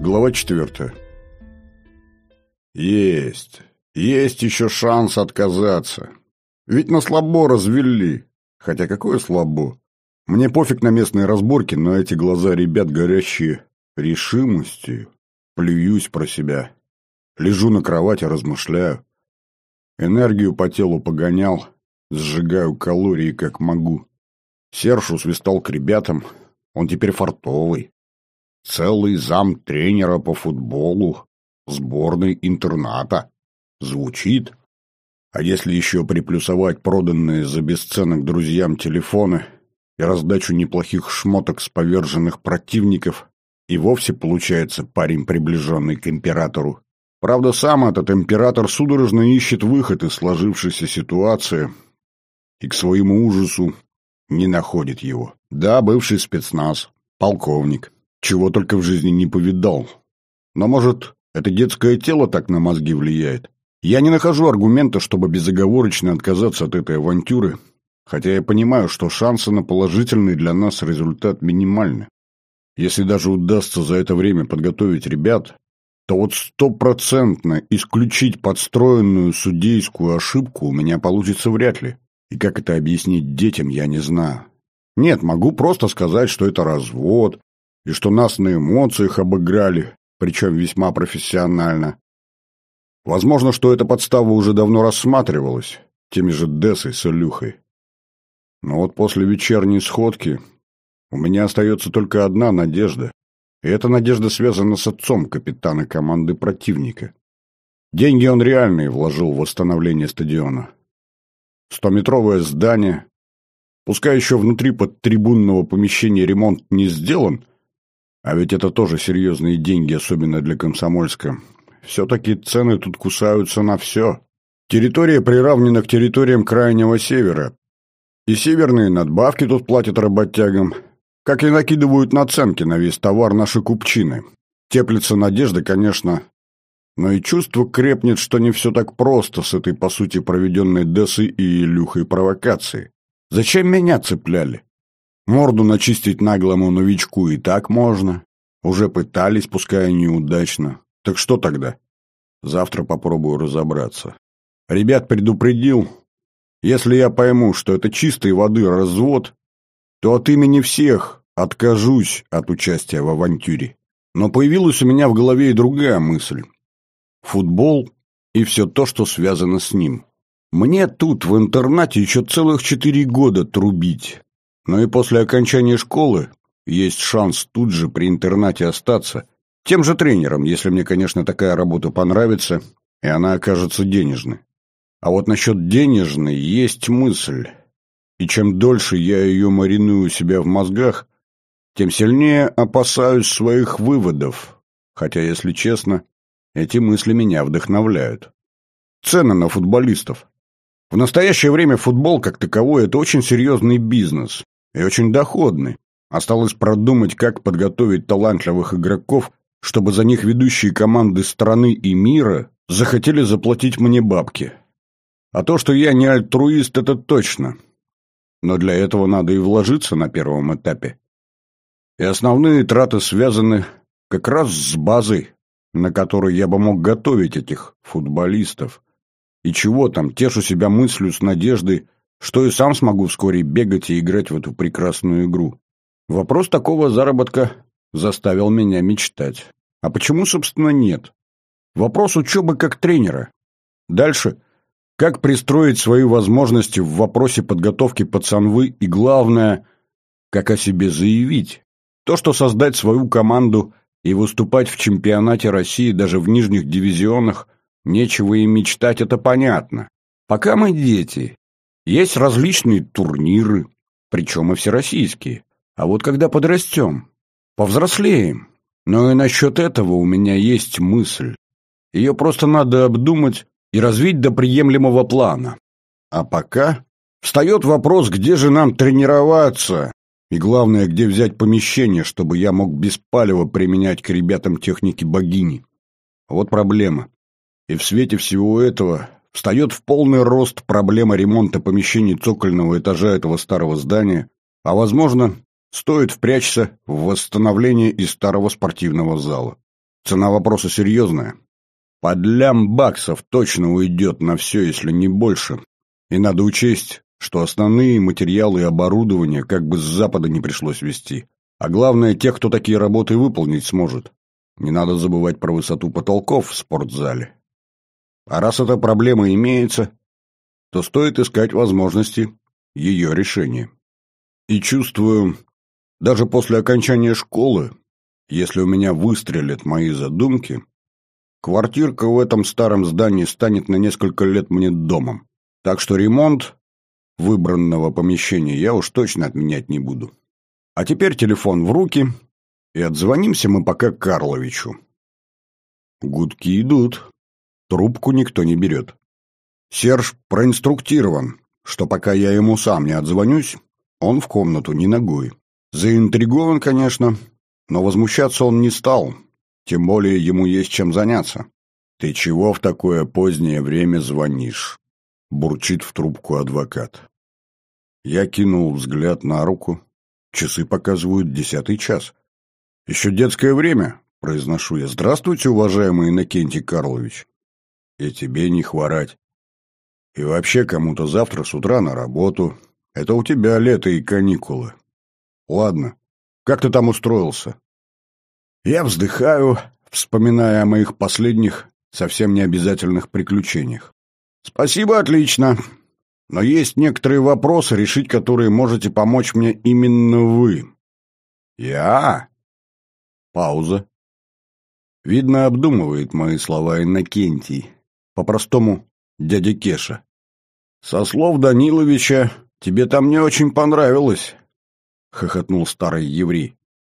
Глава четвертая. Есть. Есть еще шанс отказаться. Ведь на слабо развели. Хотя какое слабо? Мне пофиг на местные разборки, но эти глаза ребят горящие решимостью. Плююсь про себя. Лежу на кровати, размышляю. Энергию по телу погонял, сжигаю калории как могу. Серж усвистал к ребятам, он теперь фартовый. Целый зам тренера по футболу, сборной интерната. Звучит. А если еще приплюсовать проданные за бесценок друзьям телефоны и раздачу неплохих шмоток с поверженных противников, и вовсе получается парень, приближенный к императору. Правда, сам этот император судорожно ищет выход из сложившейся ситуации и к своему ужасу не находит его. Да, бывший спецназ, полковник, чего только в жизни не повидал. Но, может, это детское тело так на мозги влияет? Я не нахожу аргумента, чтобы безоговорочно отказаться от этой авантюры, хотя я понимаю, что шансы на положительный для нас результат минимальны. Если даже удастся за это время подготовить ребят, то вот стопроцентно исключить подстроенную судейскую ошибку у меня получится вряд ли. И как это объяснить детям, я не знаю. Нет, могу просто сказать, что это развод, и что нас на эмоциях обыграли, причем весьма профессионально. Возможно, что эта подстава уже давно рассматривалась, теми же Дессой с Илюхой. Но вот после вечерней сходки у меня остается только одна надежда. И эта надежда связана с отцом капитана команды противника. Деньги он реальные вложил в восстановление стадиона. Стометровое здание. Пускай еще внутри под трибунного помещения ремонт не сделан, а ведь это тоже серьезные деньги, особенно для Комсомольска. Все-таки цены тут кусаются на все. Территория приравнена к территориям Крайнего Севера. И северные надбавки тут платят работягам, как и накидывают наценки на весь товар наши купчины. Теплится надежда, конечно, но и чувство крепнет, что не все так просто с этой, по сути, проведенной Дессой и Илюхой провокацией. Зачем меня цепляли? Морду начистить наглому новичку и так можно. Уже пытались, пускай неудачно. Так что тогда? Завтра попробую разобраться. Ребят предупредил. Если я пойму, что это чистой воды развод, то от имени всех откажусь от участия в авантюре. Но появилась у меня в голове и другая мысль. Футбол и все то, что связано с ним. Мне тут, в интернате, еще целых четыре года трубить. Но и после окончания школы есть шанс тут же при интернате остаться. Тем же тренером, если мне, конечно, такая работа понравится, и она окажется денежной. А вот насчет денежной есть мысль. И чем дольше я ее мариную у себя в мозгах, тем сильнее опасаюсь своих выводов. Хотя, если честно, эти мысли меня вдохновляют. Цены на футболистов. В настоящее время футбол как таковой – это очень серьезный бизнес и очень доходный. Осталось продумать, как подготовить талантливых игроков, чтобы за них ведущие команды страны и мира захотели заплатить мне бабки. А то, что я не альтруист, это точно. Но для этого надо и вложиться на первом этапе. И основные траты связаны как раз с базой, на которой я бы мог готовить этих футболистов. И чего там, тешу себя мыслью с надеждой, что и сам смогу вскоре бегать и играть в эту прекрасную игру. Вопрос такого заработка заставил меня мечтать. А почему, собственно, нет? Вопрос учебы как тренера. Дальше, как пристроить свои возможности в вопросе подготовки пацанвы и, главное, как о себе заявить. То, что создать свою команду и выступать в чемпионате России даже в нижних дивизионах, нечего и мечтать, это понятно. Пока мы дети, есть различные турниры, причем и всероссийские. А вот когда подрастем, повзрослеем. Но и насчет этого у меня есть мысль. Ее просто надо обдумать и развить до приемлемого плана. А пока встает вопрос, где же нам тренироваться, и главное, где взять помещение, чтобы я мог беспалево применять к ребятам техники богини. Вот проблема. И в свете всего этого встает в полный рост проблема ремонта помещений цокольного этажа этого старого здания, а, возможно, стоит впрячься в восстановление и старого спортивного зала. Цена вопроса серьезная. Под лям баксов точно уйдет на все, если не больше. И надо учесть, что основные материалы и оборудование как бы с запада не пришлось везти. А главное, тех, кто такие работы выполнить сможет. Не надо забывать про высоту потолков в спортзале. А раз эта проблема имеется, то стоит искать возможности ее решения. И чувствую, даже после окончания школы, если у меня выстрелят мои задумки, квартирка в этом старом здании станет на несколько лет мне домом. Так что ремонт выбранного помещения я уж точно отменять не буду. А теперь телефон в руки, и отзвонимся мы пока Карловичу. Гудки идут. Трубку никто не берет. Серж проинструктирован, что пока я ему сам не отзвонюсь, он в комнату не ногой. Заинтригован, конечно, но возмущаться он не стал, тем более ему есть чем заняться. «Ты чего в такое позднее время звонишь?» — бурчит в трубку адвокат. Я кинул взгляд на руку. Часы показывают десятый час. «Еще детское время», — произношу я. «Здравствуйте, уважаемый Иннокентий Карлович». «И тебе не хворать. И вообще кому-то завтра с утра на работу. Это у тебя лето и каникулы. Ладно, как ты там устроился?» Я вздыхаю, вспоминая о моих последних, совсем необязательных приключениях. «Спасибо, отлично. Но есть некоторые вопросы, решить которые можете помочь мне именно вы». «Я?» Пауза. Видно, обдумывает мои слова Иннокентий. По-простому, дядя Кеша. «Со слов Даниловича, тебе там не очень понравилось», — хохотнул старый еврей.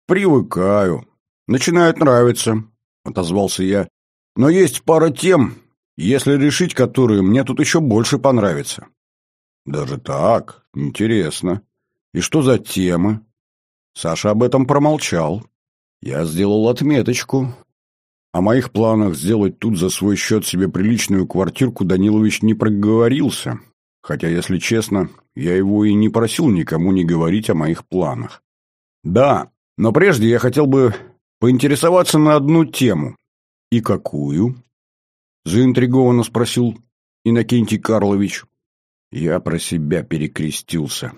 «Привыкаю. Начинает нравиться», — отозвался я. «Но есть пара тем, если решить которые, мне тут еще больше понравится». «Даже так? Интересно. И что за тема?» Саша об этом промолчал. Я сделал отметочку. О моих планах сделать тут за свой счет себе приличную квартирку Данилович не проговорился, хотя, если честно, я его и не просил никому не говорить о моих планах. Да, но прежде я хотел бы поинтересоваться на одну тему. «И какую?» — заинтригованно спросил Иннокентий Карлович. Я про себя перекрестился.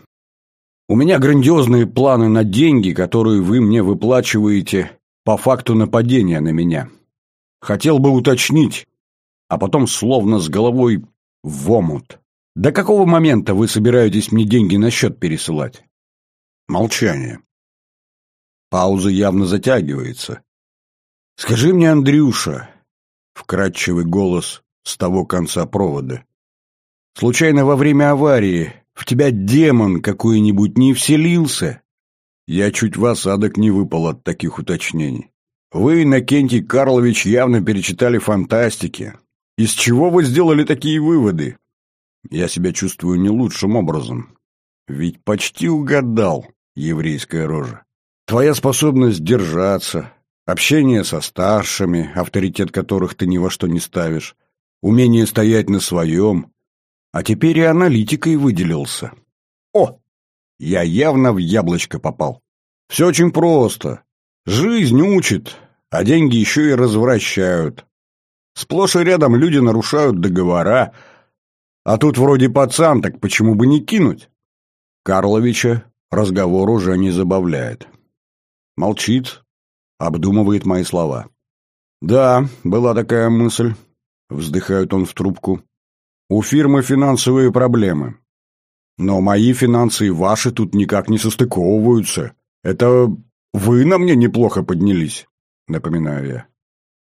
«У меня грандиозные планы на деньги, которые вы мне выплачиваете по факту нападения на меня. Хотел бы уточнить, а потом словно с головой в омут. До какого момента вы собираетесь мне деньги на счет пересылать?» Молчание. Пауза явно затягивается. «Скажи мне, Андрюша», — вкрадчивый голос с того конца провода, «случайно во время аварии в тебя демон какой-нибудь не вселился?» Я чуть в осадок не выпал от таких уточнений. Вы, Иннокентий Карлович, явно перечитали фантастики. Из чего вы сделали такие выводы? Я себя чувствую не лучшим образом. Ведь почти угадал, еврейская рожа. Твоя способность держаться, общение со старшими, авторитет которых ты ни во что не ставишь, умение стоять на своем, а теперь и аналитикой выделился. О, я явно в яблочко попал. Все очень просто. Жизнь учит, а деньги еще и развращают. Сплошь и рядом люди нарушают договора, а тут вроде пацан, так почему бы не кинуть? Карловича разговор уже не забавляет. Молчит, обдумывает мои слова. «Да, была такая мысль», — вздыхает он в трубку. «У фирмы финансовые проблемы. Но мои финансы и ваши тут никак не состыковываются. Это вы на мне неплохо поднялись», — напоминаю я.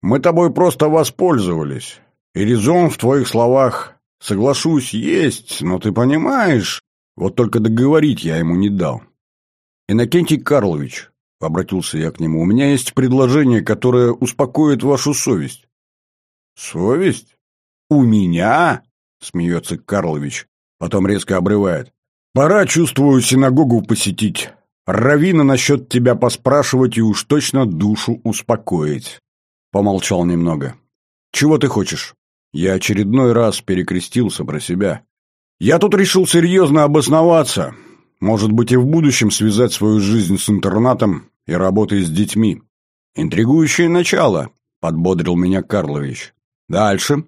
«Мы тобой просто воспользовались. И резон в твоих словах, соглашусь, есть, но ты понимаешь...» Вот только договорить я ему не дал. «Иннокентий Карлович, — обратился я к нему, — у меня есть предложение, которое успокоит вашу совесть. Совесть? У меня? — смеется Карлович, потом резко обрывает. Пора, чувствую, синагогу посетить. Равина насчет тебя поспрашивать и уж точно душу успокоить. Помолчал немного. Чего ты хочешь? Я очередной раз перекрестился про себя. Я тут решил серьезно обосноваться. Может быть, и в будущем связать свою жизнь с интернатом и работой с детьми. Интригующее начало, — подбодрил меня Карлович. «Дальше.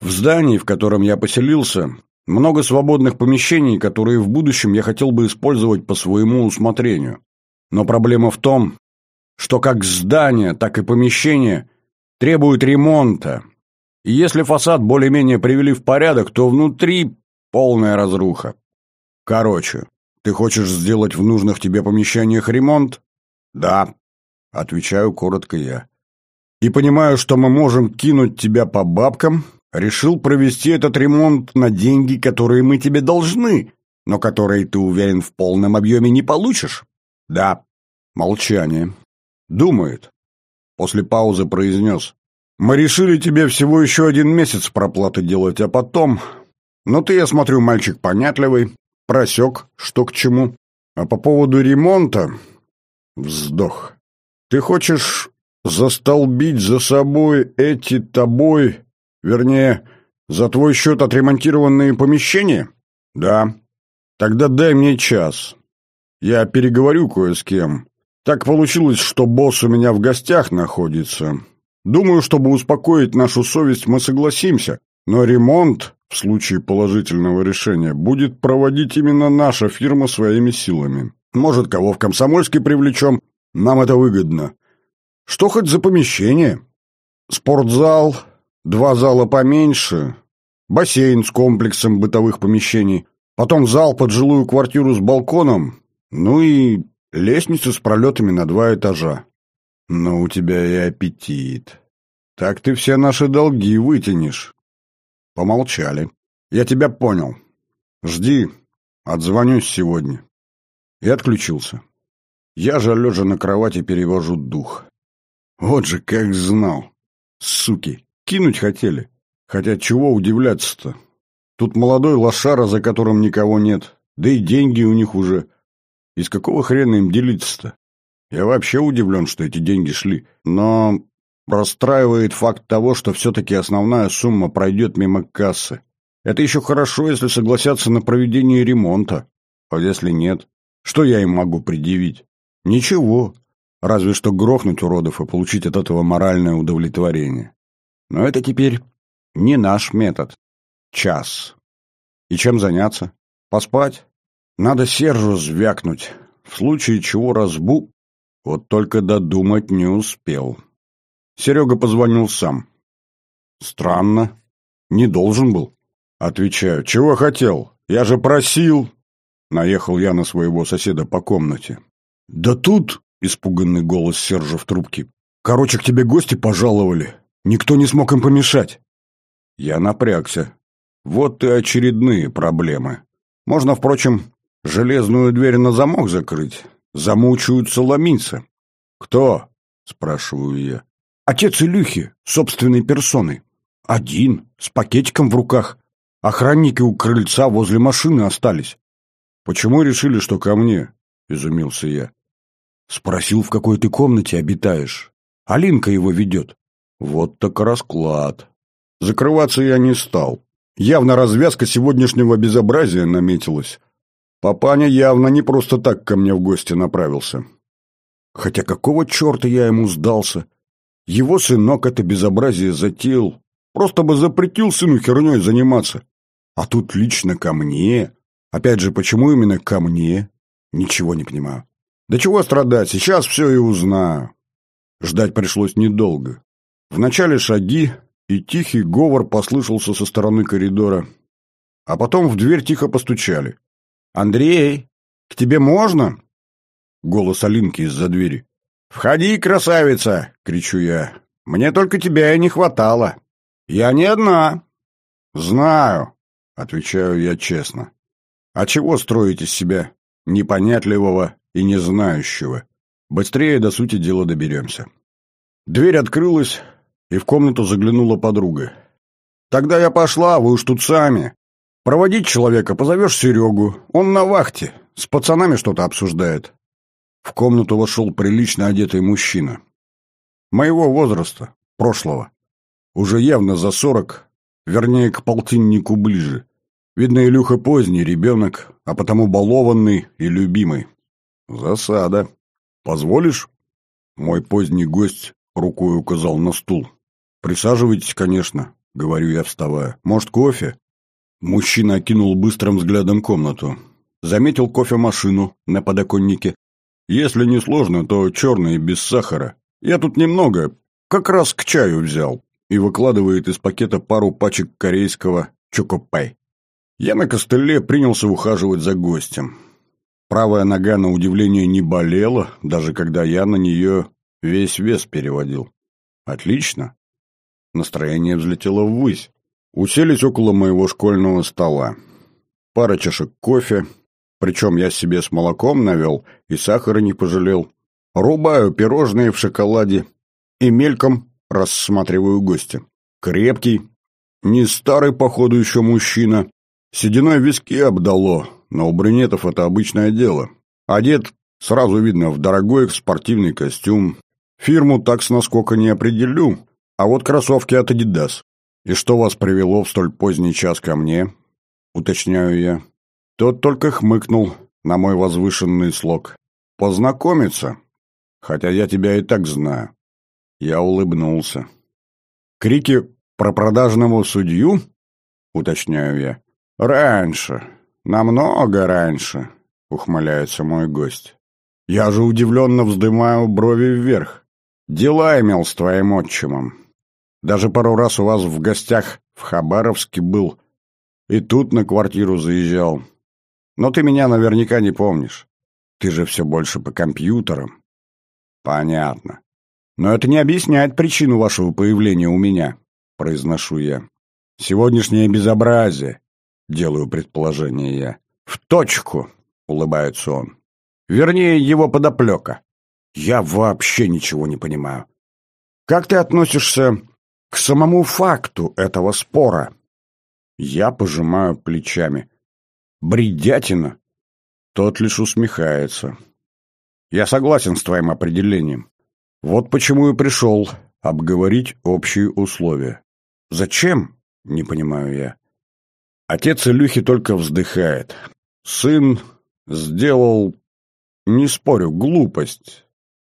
В здании, в котором я поселился, много свободных помещений, которые в будущем я хотел бы использовать по своему усмотрению. Но проблема в том, что как здание, так и помещение требуют ремонта. И если фасад более-менее привели в порядок, то внутри полная разруха. Короче, ты хочешь сделать в нужных тебе помещениях ремонт? Да, отвечаю коротко я. И понимаю, что мы можем кинуть тебя по бабкам, решил провести этот ремонт на деньги, которые мы тебе должны, но которые ты уверен в полном объеме не получишь. Да. Молчание. Думает. После паузы произнес. Мы решили тебе всего еще один месяц проплаты делать, а потом... Но ты, я смотрю, мальчик понятливый, просек, что к чему. А по поводу ремонта... Вздох. Ты хочешь застолбить за собой эти тобой, вернее, за твой счет отремонтированные помещения? Да. Тогда дай мне час. Я переговорю кое с кем. Так получилось, что босс у меня в гостях находится. Думаю, чтобы успокоить нашу совесть, мы согласимся. Но ремонт в случае положительного решения, будет проводить именно наша фирма своими силами. Может, кого в Комсомольске привлечем, нам это выгодно. Что хоть за помещение? Спортзал, два зала поменьше, бассейн с комплексом бытовых помещений, потом зал под жилую квартиру с балконом, ну и лестница с пролетами на два этажа. Но у тебя и аппетит. Так ты все наши долги вытянешь. Помолчали. «Я тебя понял. Жди. Отзвонюсь сегодня». И отключился. Я же, лежа на кровати, перевожу дух. Вот же как знал. Суки, кинуть хотели. Хотя чего удивляться-то? Тут молодой лошара, за которым никого нет. Да и деньги у них уже. Из какого хрена им делиться-то? Я вообще удивлен, что эти деньги шли. Но Расстраивает факт того, что все-таки основная сумма пройдет мимо кассы. Это еще хорошо, если согласятся на проведение ремонта. А если нет? Что я им могу предъявить? Ничего. Разве что грохнуть уродов и получить от этого моральное удовлетворение. Но это теперь не наш метод. Час. И чем заняться? Поспать? Надо Сержу звякнуть. В случае чего разбу. Вот только додумать не успел. Серега позвонил сам. Странно. Не должен был. Отвечаю. Чего хотел? Я же просил. Наехал я на своего соседа по комнате. Да тут, испуганный голос Сержа в трубке. Короче, к тебе гости пожаловали. Никто не смог им помешать. Я напрягся. Вот и очередные проблемы. Можно, впрочем, железную дверь на замок закрыть. Замучаются ломиться. «Кто?» — спрашиваю я. Отец Илюхи, собственной персоной. Один, с пакетиком в руках. Охранники у крыльца возле машины остались. Почему решили, что ко мне? Изумился я. Спросил, в какой ты комнате обитаешь. Алинка его ведет. Вот так расклад. Закрываться я не стал. Явно развязка сегодняшнего безобразия наметилась. Папаня явно не просто так ко мне в гости направился. Хотя какого черта я ему сдался? Его сынок это безобразие затеял. Просто бы запретил сыну херней заниматься. А тут лично ко мне. Опять же, почему именно ко мне? Ничего не понимаю. Да чего страдать, сейчас все и узнаю. Ждать пришлось недолго. Вначале шаги, и тихий говор послышался со стороны коридора. А потом в дверь тихо постучали. «Андрей, к тебе можно?» Голос Алинки из-за двери. «Входи, красавица!» — кричу я. «Мне только тебя и не хватало. Я не одна». «Знаю», — отвечаю я честно. «А чего строить из себя непонятливого и незнающего? Быстрее до сути дела доберемся». Дверь открылась, и в комнату заглянула подруга. «Тогда я пошла, вы уж тут сами. Проводить человека позовешь Серегу, он на вахте, с пацанами что-то обсуждает. В комнату вошел прилично одетый мужчина. Моего возраста, прошлого. Уже явно за сорок, вернее, к полтиннику ближе. Видно, Илюха поздний ребенок, а потому балованный и любимый. Засада. Позволишь? Мой поздний гость рукой указал на стул. «Присаживайтесь, конечно», — говорю я, вставая. «Может, кофе?» Мужчина окинул быстрым взглядом комнату. Заметил кофемашину на подоконнике. «Если не сложно, то черный, без сахара. Я тут немного, как раз к чаю взял». И выкладывает из пакета пару пачек корейского чокопай. Я на костыле принялся ухаживать за гостем. Правая нога, на удивление, не болела, даже когда я на нее весь вес переводил. Отлично. Настроение взлетело ввысь. Уселись около моего школьного стола. Пара чашек кофе, причем я себе с молоком навел и сахара не пожалел. Рубаю пирожные в шоколаде и мельком рассматриваю гостя. Крепкий, не старый, походу, еще мужчина. Сединой виски обдало, но у брюнетов это обычное дело. Одет, сразу видно, в дорогой спортивный костюм. Фирму так с наскока не определю, а вот кроссовки от Adidas. «И что вас привело в столь поздний час ко мне?» — уточняю я. Тот только хмыкнул на мой возвышенный слог. «Познакомиться? Хотя я тебя и так знаю». Я улыбнулся. «Крики про продажного судью?» — уточняю я. «Раньше. Намного раньше», — ухмыляется мой гость. «Я же удивленно вздымаю брови вверх. Дела имел с твоим отчимом. Даже пару раз у вас в гостях в Хабаровске был. И тут на квартиру заезжал. Но ты меня наверняка не помнишь. Ты же все больше по компьютерам. Понятно. Но это не объясняет причину вашего появления у меня, произношу я. Сегодняшнее безобразие, делаю предположение я. В точку, улыбается он. Вернее, его подоплека. Я вообще ничего не понимаю. Как ты относишься к самому факту этого спора. Я пожимаю плечами. Бредятина. Тот лишь усмехается. Я согласен с твоим определением. Вот почему и пришел обговорить общие условия. Зачем? Не понимаю я. Отец Илюхи только вздыхает. Сын сделал, не спорю, глупость.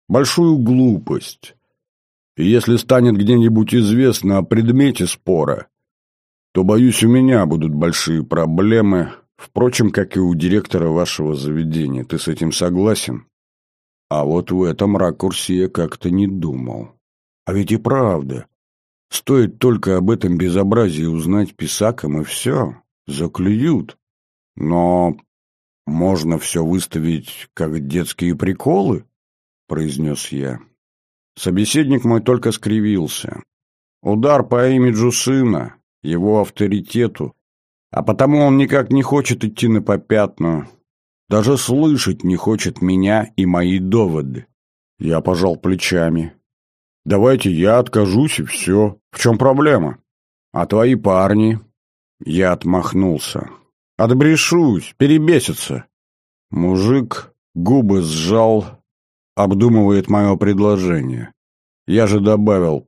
Большую глупость. И если станет где-нибудь известно о предмете спора, то, боюсь, у меня будут большие проблемы, впрочем, как и у директора вашего заведения. Ты с этим согласен? А вот в этом ракурсе я как-то не думал. А ведь и правда. Стоит только об этом безобразии узнать писакам, и все, заклюют. Но можно все выставить как детские приколы, произнес я. Собеседник мой только скривился. Удар по имиджу сына, его авторитету, а потому он никак не хочет идти на попятную, даже слышать не хочет меня и мои доводы. Я пожал плечами. Давайте я откажусь и все. В чем проблема? А твои парни? Я отмахнулся. Отбрешусь, перебесится. Мужик губы сжал, обдумывает мое предложение. Я же добавил,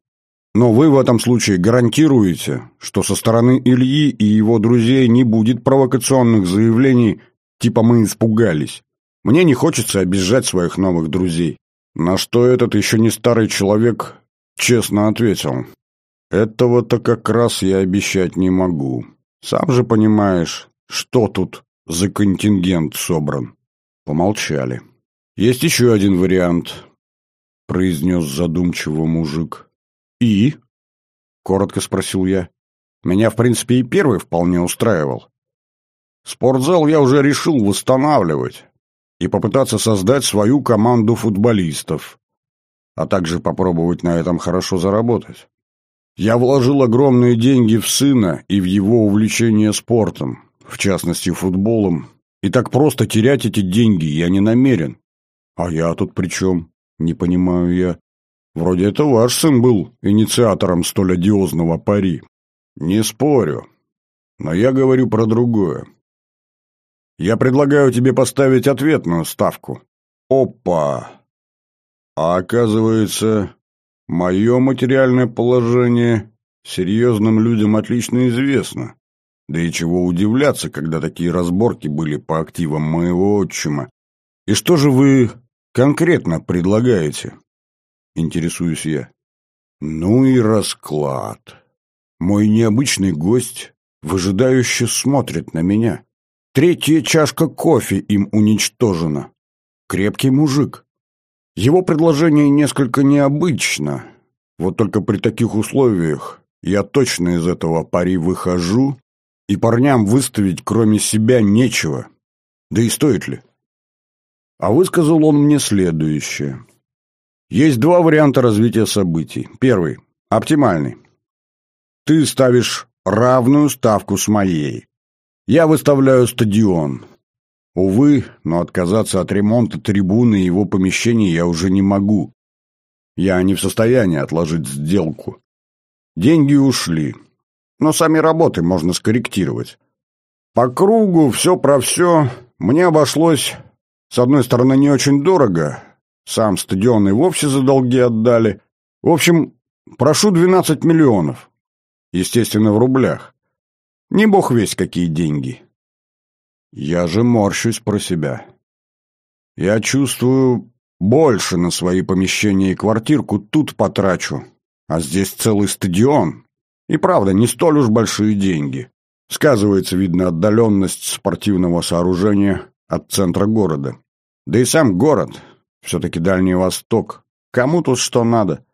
но вы в этом случае гарантируете, что со стороны Ильи и его друзей не будет провокационных заявлений типа «мы испугались». Мне не хочется обижать своих новых друзей. На что этот еще не старый человек честно ответил. Этого-то как раз я обещать не могу. Сам же понимаешь, что тут за контингент собран. Помолчали. «Есть еще один вариант», — произнес задумчиво мужик. «И?» — коротко спросил я. Меня, в принципе, и первый вполне устраивал. Спортзал я уже решил восстанавливать и попытаться создать свою команду футболистов, а также попробовать на этом хорошо заработать. Я вложил огромные деньги в сына и в его увлечение спортом, в частности футболом, и так просто терять эти деньги я не намерен. А я тут при чем? Не понимаю я. Вроде это ваш сын был инициатором столь одиозного пари. Не спорю. Но я говорю про другое. Я предлагаю тебе поставить ответную ставку. Опа! А оказывается, мое материальное положение серьезным людям отлично известно. Да и чего удивляться, когда такие разборки были по активам моего отчима. И что же вы конкретно предлагаете?» Интересуюсь я. Ну и расклад. Мой необычный гость выжидающе смотрит на меня. Третья чашка кофе им уничтожена. Крепкий мужик. Его предложение несколько необычно. Вот только при таких условиях я точно из этого пари выхожу, и парням выставить кроме себя нечего. Да и стоит ли? А высказал он мне следующее. Есть два варианта развития событий. Первый – оптимальный. Ты ставишь равную ставку с моей. Я выставляю стадион. Увы, но отказаться от ремонта трибуны и его помещений я уже не могу. Я не в состоянии отложить сделку. Деньги ушли. Но сами работы можно скорректировать. По кругу все про все мне обошлось, с одной стороны, не очень дорого. Сам стадион и вовсе за долги отдали. В общем, прошу 12 миллионов. Естественно, в рублях. Не бог весь какие деньги. Я же морщусь про себя. Я чувствую, больше на свои помещения и квартирку тут потрачу. А здесь целый стадион. И правда, не столь уж большие деньги. Сказывается, видно, отдаленность спортивного сооружения от центра города. Да и сам город, все-таки Дальний Восток. Кому тут что надо?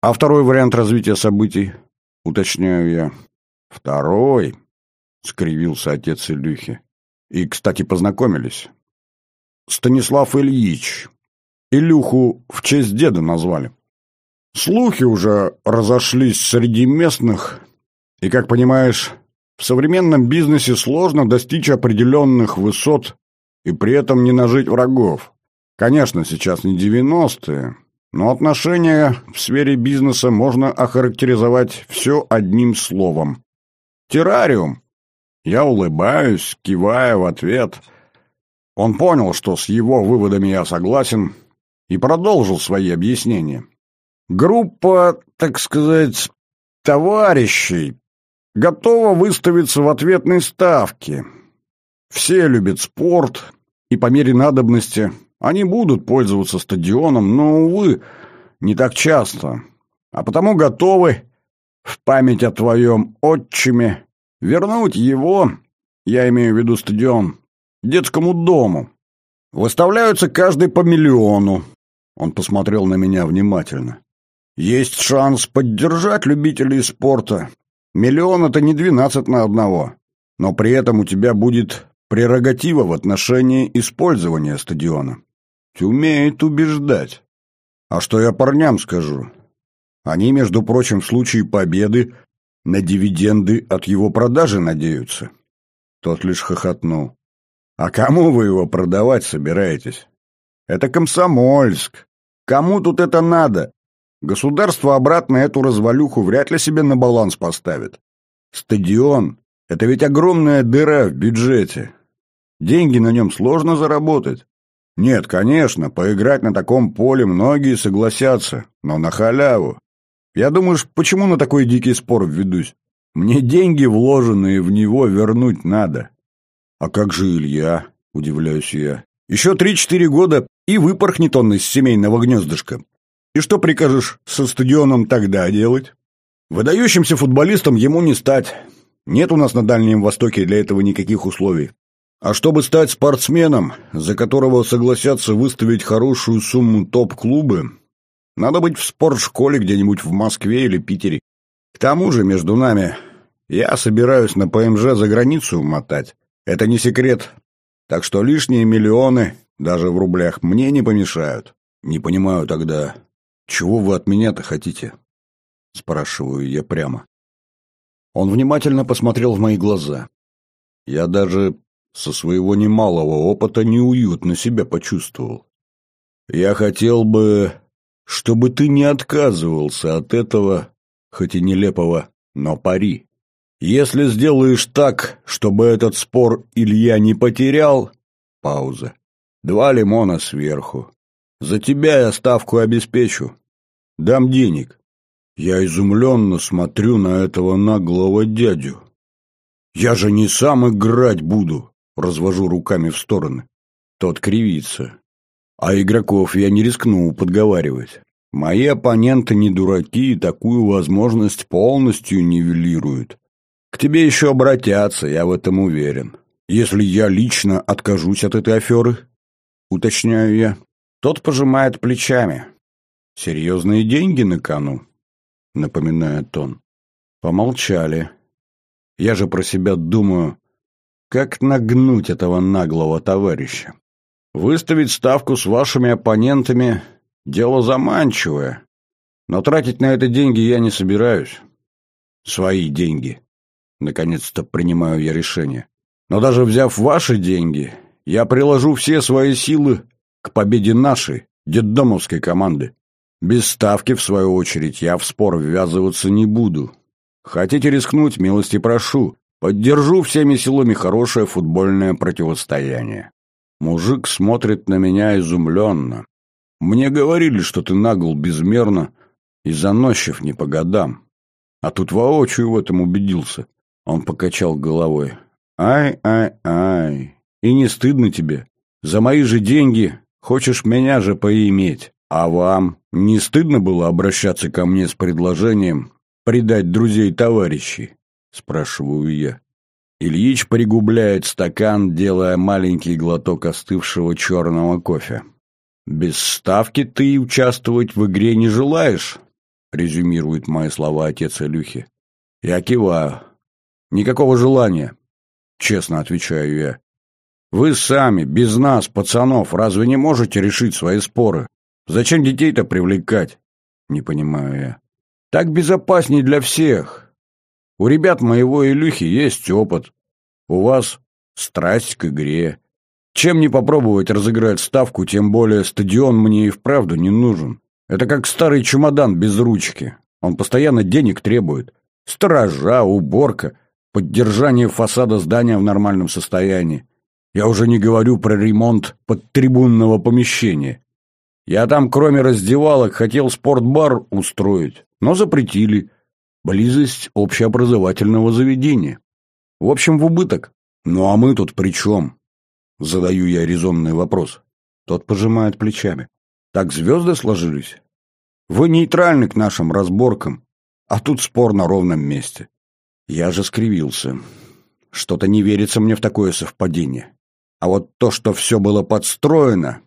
А второй вариант развития событий, уточняю я. Второй, скривился отец Илюхи. И, кстати, познакомились. Станислав Ильич. Илюху в честь деда назвали. Слухи уже разошлись среди местных, и, как понимаешь, в современном бизнесе сложно достичь определенных высот и при этом не нажить врагов. Конечно, сейчас не девяностые, но отношения в сфере бизнеса можно охарактеризовать все одним словом. Террариум. Я улыбаюсь, кивая в ответ. Он понял, что с его выводами я согласен, и продолжил свои объяснения. Группа, так сказать, товарищей готова выставиться в ответной ставке. Все любят спорт, и по мере надобности они будут пользоваться стадионом, но, увы, не так часто. А потому готовы в память о твоем отчиме вернуть его, я имею в виду стадион, детскому дому. Выставляются каждый по миллиону. Он посмотрел на меня внимательно. Есть шанс поддержать любителей спорта. Миллион — это не двенадцать на одного. Но при этом у тебя будет прерогатива в отношении использования стадиона. Умеет убеждать. А что я парням скажу? Они, между прочим, в случае победы на дивиденды от его продажи надеются. Тот лишь хохотнул. А кому вы его продавать собираетесь? Это Комсомольск. Кому тут это надо? Государство обратно эту развалюху вряд ли себе на баланс поставит. Стадион — это ведь огромная дыра в бюджете. Деньги на нем сложно заработать. Нет, конечно, поиграть на таком поле многие согласятся, но на халяву. Я думаешь, почему на такой дикий спор введусь? Мне деньги, вложенные в него, вернуть надо. А как же Илья? Удивляюсь я. Еще три-четыре года и выпорхнет он из семейного гнездышка. И что прикажешь со стадионом тогда делать? Выдающимся футболистом ему не стать. Нет у нас на Дальнем Востоке для этого никаких условий. А чтобы стать спортсменом, за которого согласятся выставить хорошую сумму топ-клубы, надо быть в спортшколе где-нибудь в Москве или Питере. К тому же, между нами, я собираюсь на ПМЖ за границу мотать. Это не секрет. Так что лишние миллионы, даже в рублях, мне не помешают. Не понимаю тогда, чего вы от меня-то хотите? Спрашиваю я прямо. Он внимательно посмотрел в мои глаза. Я даже со своего немалого опыта неуютно себя почувствовал. Я хотел бы, чтобы ты не отказывался от этого, хоть и нелепого, но пари. Если сделаешь так, чтобы этот спор Илья не потерял... Пауза. Два лимона сверху. За тебя я ставку обеспечу. Дам денег. Я изумленно смотрю на этого наглого дядю. Я же не сам играть буду развожу руками в стороны. Тот кривится. А игроков я не рискну подговаривать. Мои оппоненты не дураки и такую возможность полностью нивелируют. К тебе еще обратятся, я в этом уверен. Если я лично откажусь от этой аферы, уточняю я, тот пожимает плечами. Серьезные деньги на кону, напоминает он. Помолчали. Я же про себя думаю, как нагнуть этого наглого товарища. Выставить ставку с вашими оппонентами – дело заманчивое, но тратить на это деньги я не собираюсь. Свои деньги. Наконец-то принимаю я решение. Но даже взяв ваши деньги, я приложу все свои силы к победе нашей, детдомовской команды. Без ставки, в свою очередь, я в спор ввязываться не буду. Хотите рискнуть, милости прошу. Поддержу всеми силами хорошее футбольное противостояние. Мужик смотрит на меня изумленно. Мне говорили, что ты нагл безмерно и заносчив не по годам. А тут воочию в этом убедился. Он покачал головой. Ай-ай-ай. И не стыдно тебе? За мои же деньги хочешь меня же поиметь. А вам не стыдно было обращаться ко мне с предложением предать друзей товарищей? Спрашиваю я. Ильич пригубляет стакан, делая маленький глоток остывшего черного кофе. «Без ставки ты участвовать в игре не желаешь?» — резюмирует мои слова отец Илюхи. Я киваю. «Никакого желания», — честно отвечаю я. «Вы сами, без нас, пацанов, разве не можете решить свои споры? Зачем детей-то привлекать?» Не понимаю я. «Так безопасней для всех. У ребят моего Илюхи есть опыт. У вас страсть к игре. Чем не попробовать разыграть ставку, тем более стадион мне и вправду не нужен. Это как старый чемодан без ручки. Он постоянно денег требует. Сторожа, уборка, поддержание фасада здания в нормальном состоянии. Я уже не говорю про ремонт подтрибунного помещения. Я там, кроме раздевалок, хотел спортбар устроить, но запретили близость общеобразовательного заведения. В общем, в убыток. Ну а мы тут при чем? Задаю я резонный вопрос. Тот пожимает плечами. Так звезды сложились? Вы нейтральны к нашим разборкам, а тут спор на ровном месте. Я же скривился. Что-то не верится мне в такое совпадение. А вот то, что все было подстроено,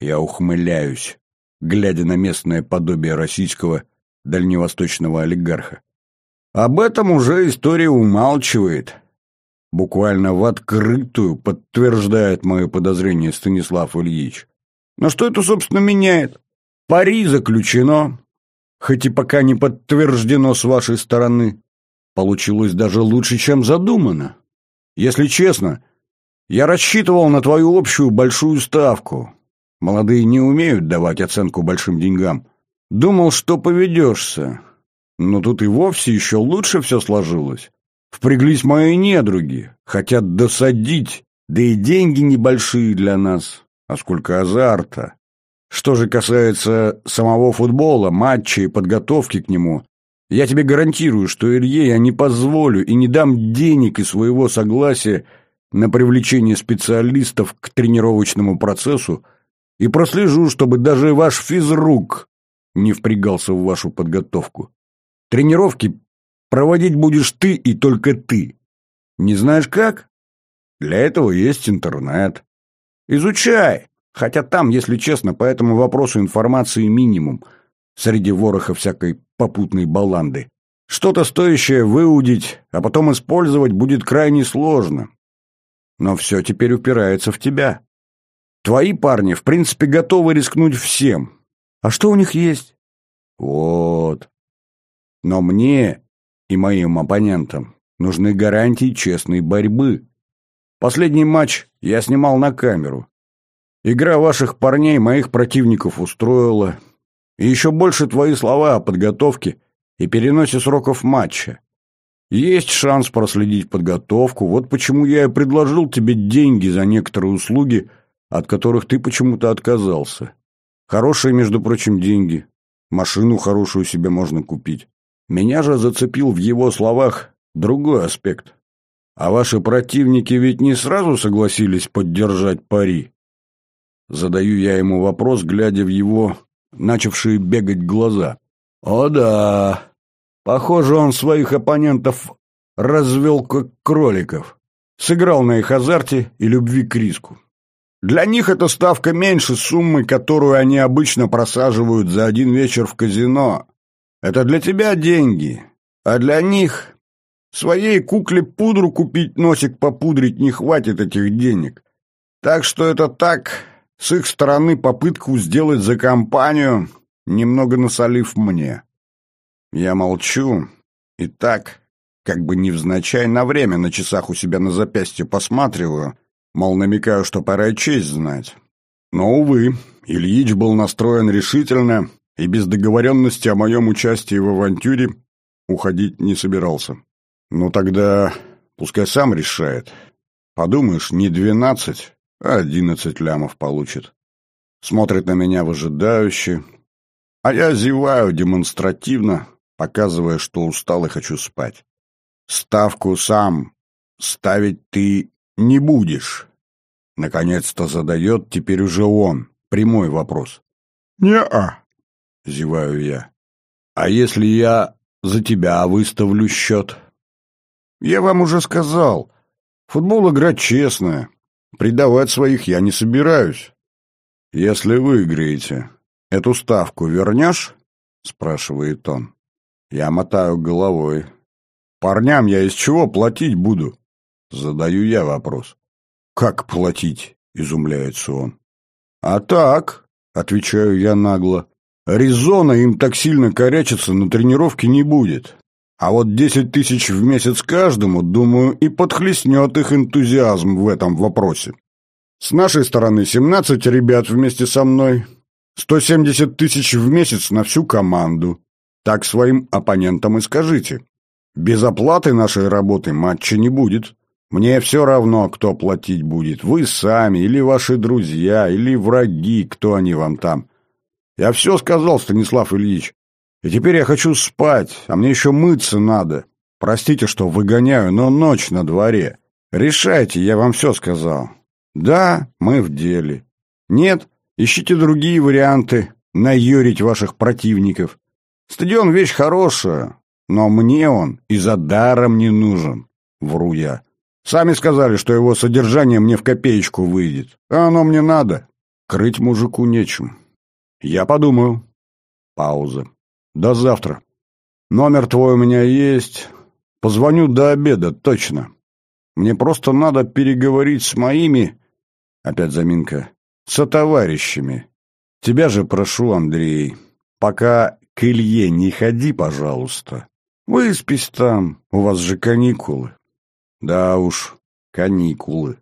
я ухмыляюсь, глядя на местное подобие российского дальневосточного олигарха. Об этом уже история умалчивает. Буквально в открытую подтверждает мое подозрение Станислав Ильич. Но что это, собственно, меняет? Пари заключено, хоть и пока не подтверждено с вашей стороны. Получилось даже лучше, чем задумано. Если честно, я рассчитывал на твою общую большую ставку. Молодые не умеют давать оценку большим деньгам. Думал, что поведешься. Но тут и вовсе еще лучше все сложилось. Впряглись мои недруги, хотят досадить, да и деньги небольшие для нас, а сколько азарта. Что же касается самого футбола, матча и подготовки к нему, я тебе гарантирую, что Илье я не позволю и не дам денег и своего согласия на привлечение специалистов к тренировочному процессу и прослежу, чтобы даже ваш физрук не впрягался в вашу подготовку. Тренировки проводить будешь ты и только ты. Не знаешь как? Для этого есть интернет. Изучай. Хотя там, если честно, по этому вопросу информации минимум. Среди вороха всякой попутной баланды. Что-то стоящее выудить, а потом использовать будет крайне сложно. Но все теперь упирается в тебя. Твои парни, в принципе, готовы рискнуть всем. А что у них есть? Вот. Но мне и моим оппонентам нужны гарантии честной борьбы. Последний матч я снимал на камеру. Игра ваших парней моих противников устроила. И еще больше твои слова о подготовке и переносе сроков матча. Есть шанс проследить подготовку, вот почему я и предложил тебе деньги за некоторые услуги, от которых ты почему-то отказался. Хорошие, между прочим, деньги. Машину хорошую себе можно купить. Меня же зацепил в его словах другой аспект. А ваши противники ведь не сразу согласились поддержать пари. Задаю я ему вопрос, глядя в его начавшие бегать глаза. О да, похоже, он своих оппонентов развел как кроликов. Сыграл на их азарте и любви к риску. Для них эта ставка меньше суммы, которую они обычно просаживают за один вечер в казино. Это для тебя деньги, а для них своей кукле пудру купить, носик попудрить не хватит этих денег. Так что это так, с их стороны попытку сделать за компанию, немного насолив мне. Я молчу и так, как бы невзначай, на время на часах у себя на запястье посматриваю, мол, намекаю, что пора честь знать. Но, увы, Ильич был настроен решительно и без договоренности о моем участии в авантюре уходить не собирался. Ну тогда пускай сам решает. Подумаешь, не двенадцать, а одиннадцать лямов получит. Смотрит на меня выжидающе, а я зеваю демонстративно, показывая, что устал и хочу спать. Ставку сам ставить ты не будешь. Наконец-то задает теперь уже он прямой вопрос. «Не-а», — зеваю я. «А если я за тебя выставлю счет?» «Я вам уже сказал. Футбол игра честная. Предавать своих я не собираюсь. Если выиграете, эту ставку вернешь? Спрашивает он. Я мотаю головой. Парням я из чего платить буду? Задаю я вопрос. Как платить? Изумляется он. А так, отвечаю я нагло, резона им так сильно корячиться на тренировке не будет. А вот десять тысяч в месяц каждому, думаю, и подхлестнет их энтузиазм в этом вопросе. С нашей стороны семнадцать ребят вместе со мной, сто семьдесят тысяч в месяц на всю команду. Так своим оппонентам и скажите. Без оплаты нашей работы матча не будет. Мне все равно, кто платить будет. Вы сами, или ваши друзья, или враги, кто они вам там. Я все сказал, Станислав Ильич. И теперь я хочу спать, а мне еще мыться надо. Простите, что выгоняю, но ночь на дворе. Решайте, я вам все сказал. Да, мы в деле. Нет, ищите другие варианты наюрить ваших противников. Стадион вещь хорошая, но мне он и за даром не нужен, вру я. Сами сказали, что его содержание мне в копеечку выйдет. А оно мне надо. Крыть мужику нечем. Я подумаю. Пауза. До завтра. Номер твой у меня есть. Позвоню до обеда, точно. Мне просто надо переговорить с моими... Опять заминка. Со товарищами. Тебя же прошу, Андрей, пока к Илье не ходи, пожалуйста. Выспись там, у вас же каникулы. Да уж, каникулы.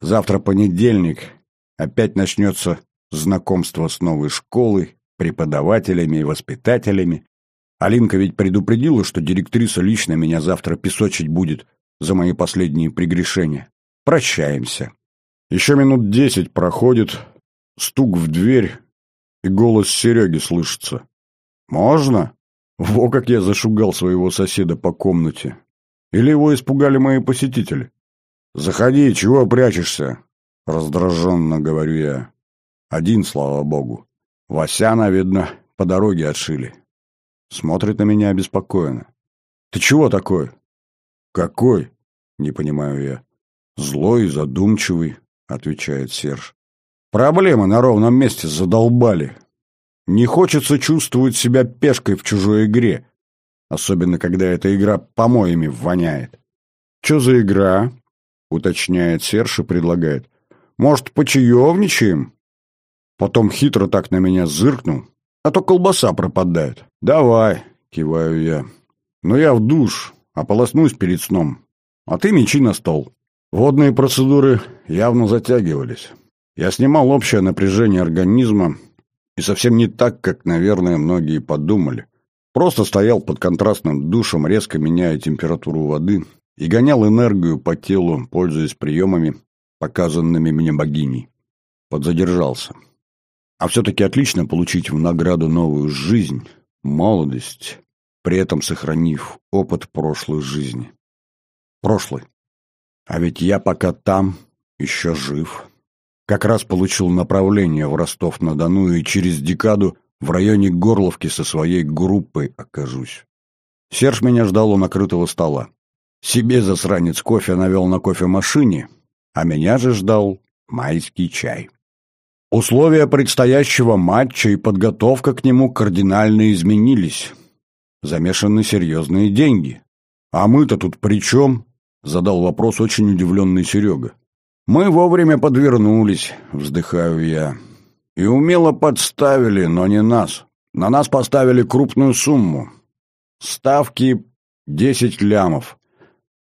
Завтра понедельник. Опять начнется знакомство с новой школой, преподавателями и воспитателями. Алинка ведь предупредила, что директриса лично меня завтра песочить будет за мои последние прегрешения. Прощаемся. Еще минут десять проходит, стук в дверь, и голос Сереги слышится. «Можно?» Во как я зашугал своего соседа по комнате. Или его испугали мои посетители? «Заходи, чего прячешься?» Раздраженно говорю я. Один, слава богу. Васяна, видно, по дороге отшили. Смотрит на меня обеспокоенно. «Ты чего такой?» «Какой?» — не понимаю я. «Злой задумчивый», — отвечает Серж. «Проблемы на ровном месте задолбали. Не хочется чувствовать себя пешкой в чужой игре, особенно когда эта игра помоями воняет». «Че за игра?» — уточняет Серж и предлагает. «Может, почаевничаем?» Потом хитро так на меня зыркнул, а то колбаса пропадает. «Давай», — киваю я. «Но я в душ, ополоснусь перед сном, а ты мечи на стол». Водные процедуры явно затягивались. Я снимал общее напряжение организма, и совсем не так, как, наверное, многие подумали. Просто стоял под контрастным душем, резко меняя температуру воды, и гонял энергию по телу, пользуясь приемами, показанными мне богиней. Подзадержался. А все-таки отлично получить в награду новую жизнь, молодость, при этом сохранив опыт прошлой жизни. Прошлый. А ведь я пока там еще жив. Как раз получил направление в Ростов-на-Дону и через декаду в районе Горловки со своей группой окажусь. Серж меня ждал у накрытого стола. Себе засранец кофе навел на кофемашине, а меня же ждал майский чай. Условия предстоящего матча и подготовка к нему кардинально изменились. Замешаны серьезные деньги. «А мы-то тут при чем?» — задал вопрос очень удивленный Серега. «Мы вовремя подвернулись», — вздыхаю я. «И умело подставили, но не нас. На нас поставили крупную сумму. Ставки десять лямов.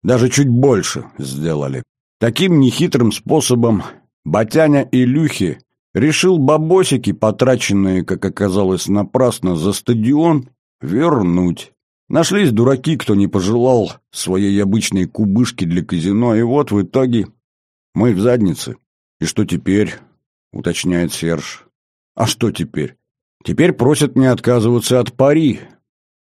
Даже чуть больше сделали. Таким нехитрым способом Батяня и Люхи решил бабосики, потраченные, как оказалось, напрасно за стадион, вернуть. Нашлись дураки, кто не пожелал своей обычной кубышки для казино, и вот в итоге мы в заднице. И что теперь? уточняет Серж. А что теперь? Теперь просят не отказываться от пари.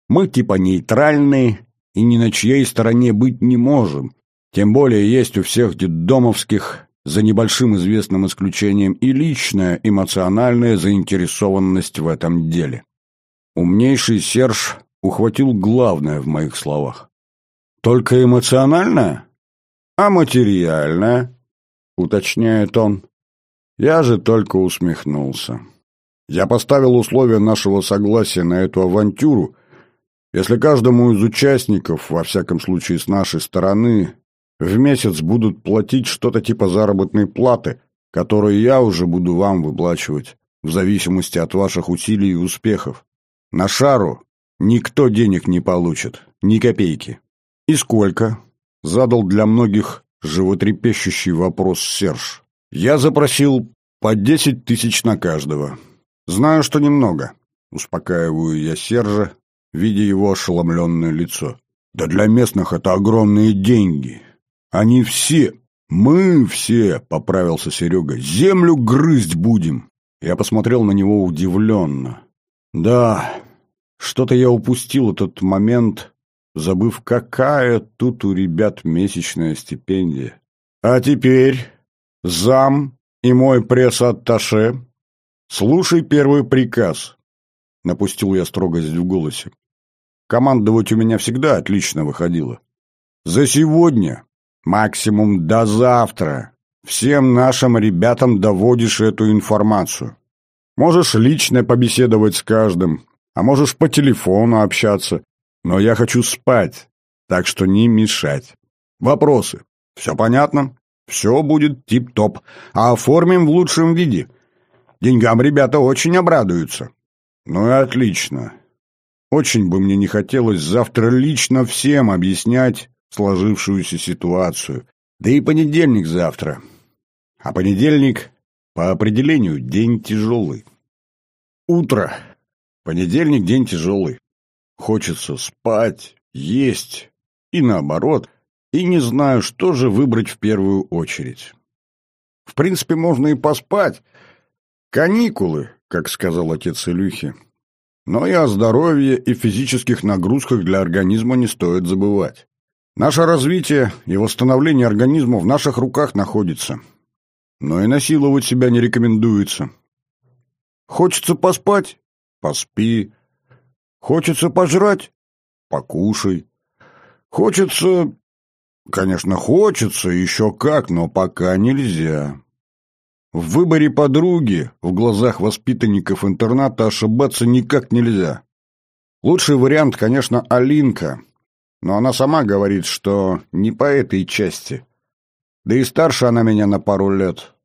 Мы типа нейтральные и ни на чьей стороне быть не можем. Тем более есть у всех детдомовских, за небольшим известным исключением, и личная эмоциональная заинтересованность в этом деле. Умнейший Серж ухватил главное в моих словах. «Только эмоциональное? А материальное?» — уточняет он. Я же только усмехнулся. Я поставил условия нашего согласия на эту авантюру, если каждому из участников, во всяком случае с нашей стороны, в месяц будут платить что-то типа заработной платы, которую я уже буду вам выплачивать, в зависимости от ваших усилий и успехов. На шару никто денег не получит, ни копейки. И сколько? Задал для многих животрепещущий вопрос Серж. Я запросил по десять тысяч на каждого. Знаю, что немного. Успокаиваю я Сержа, видя его ошеломленное лицо. Да для местных это огромные деньги. Они все, мы все, поправился Серега, землю грызть будем. Я посмотрел на него удивленно. Да, что-то я упустил этот момент, забыв, какая тут у ребят месячная стипендия. А теперь зам и мой пресс-атташе, слушай первый приказ. Напустил я строгость в голосе. Командовать у меня всегда отлично выходило. За сегодня, максимум до завтра, всем нашим ребятам доводишь эту информацию. Можешь лично побеседовать с каждым, а можешь по телефону общаться. Но я хочу спать, так что не мешать. Вопросы. Все понятно? Все будет тип-топ. А оформим в лучшем виде. Деньгам ребята очень обрадуются. Ну и отлично. Очень бы мне не хотелось завтра лично всем объяснять сложившуюся ситуацию. Да и понедельник завтра. А понедельник, по определению, день тяжелый. Утро. Понедельник день тяжелый. Хочется спать, есть и наоборот, и не знаю, что же выбрать в первую очередь. В принципе, можно и поспать. Каникулы, как сказал отец Илюхи. Но и о здоровье и физических нагрузках для организма не стоит забывать. Наше развитие и восстановление организма в наших руках находится. Но и насиловать себя не рекомендуется. Хочется поспать? Поспи. Хочется пожрать? Покушай. Хочется... Конечно, хочется, еще как, но пока нельзя. В выборе подруги в глазах воспитанников интерната ошибаться никак нельзя. Лучший вариант, конечно, Алинка, но она сама говорит, что не по этой части. Да и старше она меня на пару лет,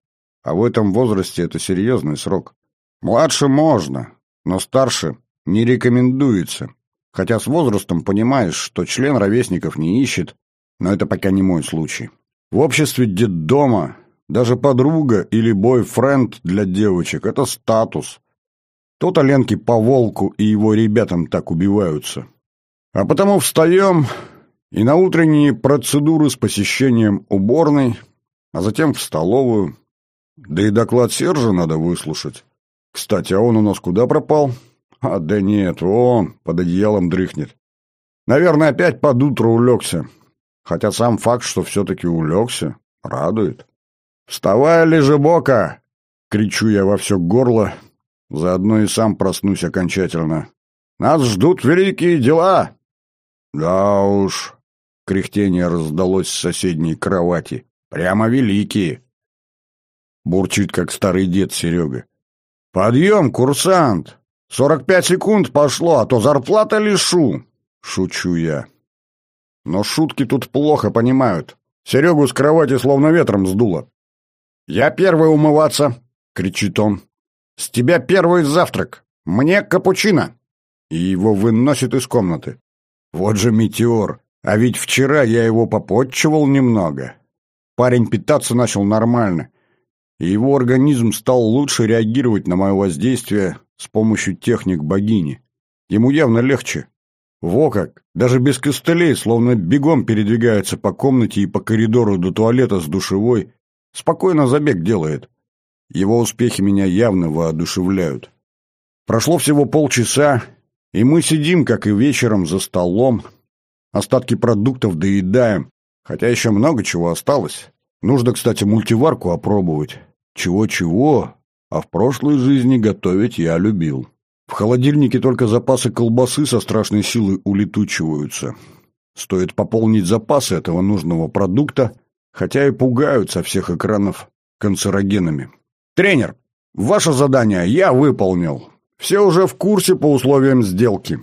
а в этом возрасте это серьезный срок. Младше можно, но старше не рекомендуется. Хотя с возрастом понимаешь, что член ровесников не ищет, но это пока не мой случай. В обществе детдома даже подруга или бойфренд для девочек – это статус. То-то Ленки по волку и его ребятам так убиваются. А потому встаем и на утренние процедуры с посещением уборной, а затем в столовую. Да и доклад Сержа надо выслушать. Кстати, а он у нас куда пропал? А, да нет, он под одеялом дрыхнет. Наверное, опять под утро улегся. Хотя сам факт, что все-таки улегся, радует. «Вставай, лежебока!» — кричу я во все горло, Заодно и сам проснусь окончательно. Нас ждут великие дела!» «Да уж», — кряхтение раздалось с соседней кровати. «Прямо великие!» Бурчит, как старый дед Серега. «Подъем, курсант! Сорок пять секунд пошло, а то зарплата лишу!» Шучу я. Но шутки тут плохо понимают. Серегу с кровати словно ветром сдуло. «Я первый умываться!» — кричит он. «С тебя первый завтрак! Мне капучино!» И его выносит из комнаты. Вот же метеор! А ведь вчера я его попотчевал немного. Парень питаться начал нормально, его организм стал лучше реагировать на мое воздействие с помощью техник богини. Ему явно легче. Во как! Даже без костылей, словно бегом передвигается по комнате и по коридору до туалета с душевой. Спокойно забег делает. Его успехи меня явно воодушевляют. Прошло всего полчаса, и мы сидим, как и вечером, за столом. Остатки продуктов доедаем, хотя еще много чего осталось. Нужно, кстати, мультиварку опробовать. Чего-чего, а в прошлой жизни готовить я любил. В холодильнике только запасы колбасы со страшной силой улетучиваются. Стоит пополнить запасы этого нужного продукта, хотя и пугают со всех экранов канцерогенами. «Тренер, ваше задание я выполнил. Все уже в курсе по условиям сделки.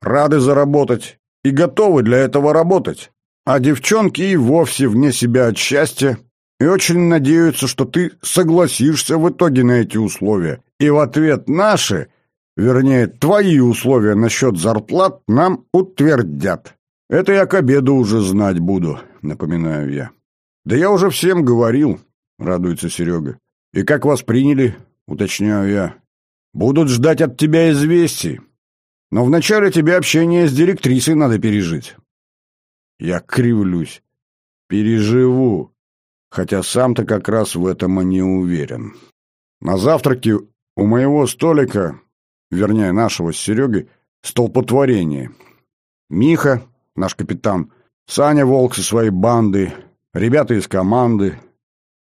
Рады заработать и готовы для этого работать. А девчонки и вовсе вне себя от счастья и очень надеются, что ты согласишься в итоге на эти условия. И в ответ наши Вернее, твои условия насчет зарплат нам утвердят. Это я к обеду уже знать буду, напоминаю я. Да я уже всем говорил, радуется Серега. И как вас приняли, уточняю я. Будут ждать от тебя известий. Но вначале тебе общение с директрисой надо пережить. Я кривлюсь. Переживу. Хотя сам-то как раз в этом и не уверен. На завтраке у моего столика вернее, нашего с Серегой, столпотворение. Миха, наш капитан, Саня Волк со своей банды, ребята из команды,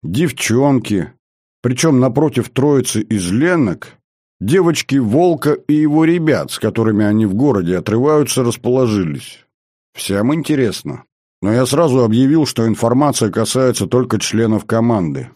девчонки, причем напротив троицы из Ленок, девочки Волка и его ребят, с которыми они в городе отрываются, расположились. Всем интересно. Но я сразу объявил, что информация касается только членов команды.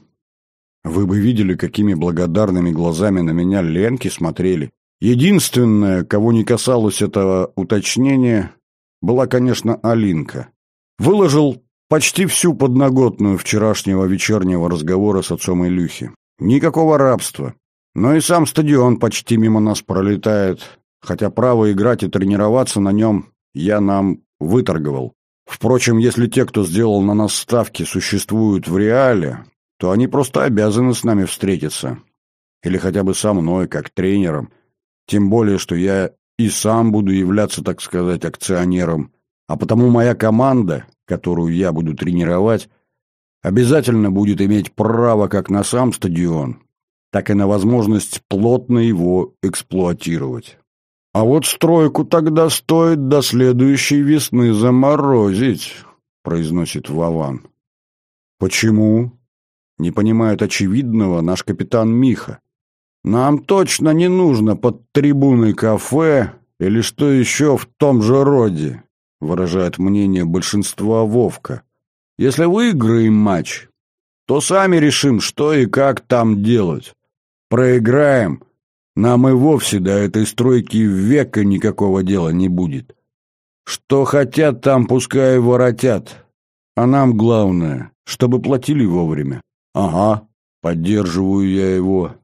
Вы бы видели, какими благодарными глазами на меня Ленки смотрели. Единственное, кого не касалось этого уточнения, была, конечно, Алинка. Выложил почти всю подноготную вчерашнего вечернего разговора с отцом Илюхи. Никакого рабства. Но и сам стадион почти мимо нас пролетает, хотя право играть и тренироваться на нем я нам выторговал. Впрочем, если те, кто сделал на нас ставки, существуют в реале, то они просто обязаны с нами встретиться. Или хотя бы со мной, как тренером – тем более, что я и сам буду являться, так сказать, акционером. А потому моя команда, которую я буду тренировать, обязательно будет иметь право как на сам стадион, так и на возможность плотно его эксплуатировать. А вот стройку тогда стоит до следующей весны заморозить, произносит Вован. Почему? Не понимает очевидного наш капитан Миха. Нам точно не нужно под трибуной кафе или что еще в том же роде, выражает мнение большинства Вовка. Если выиграем матч, то сами решим, что и как там делать. Проиграем, нам и вовсе до этой стройки века никакого дела не будет. Что хотят там, пускай воротят. А нам главное, чтобы платили вовремя. Ага, поддерживаю я его.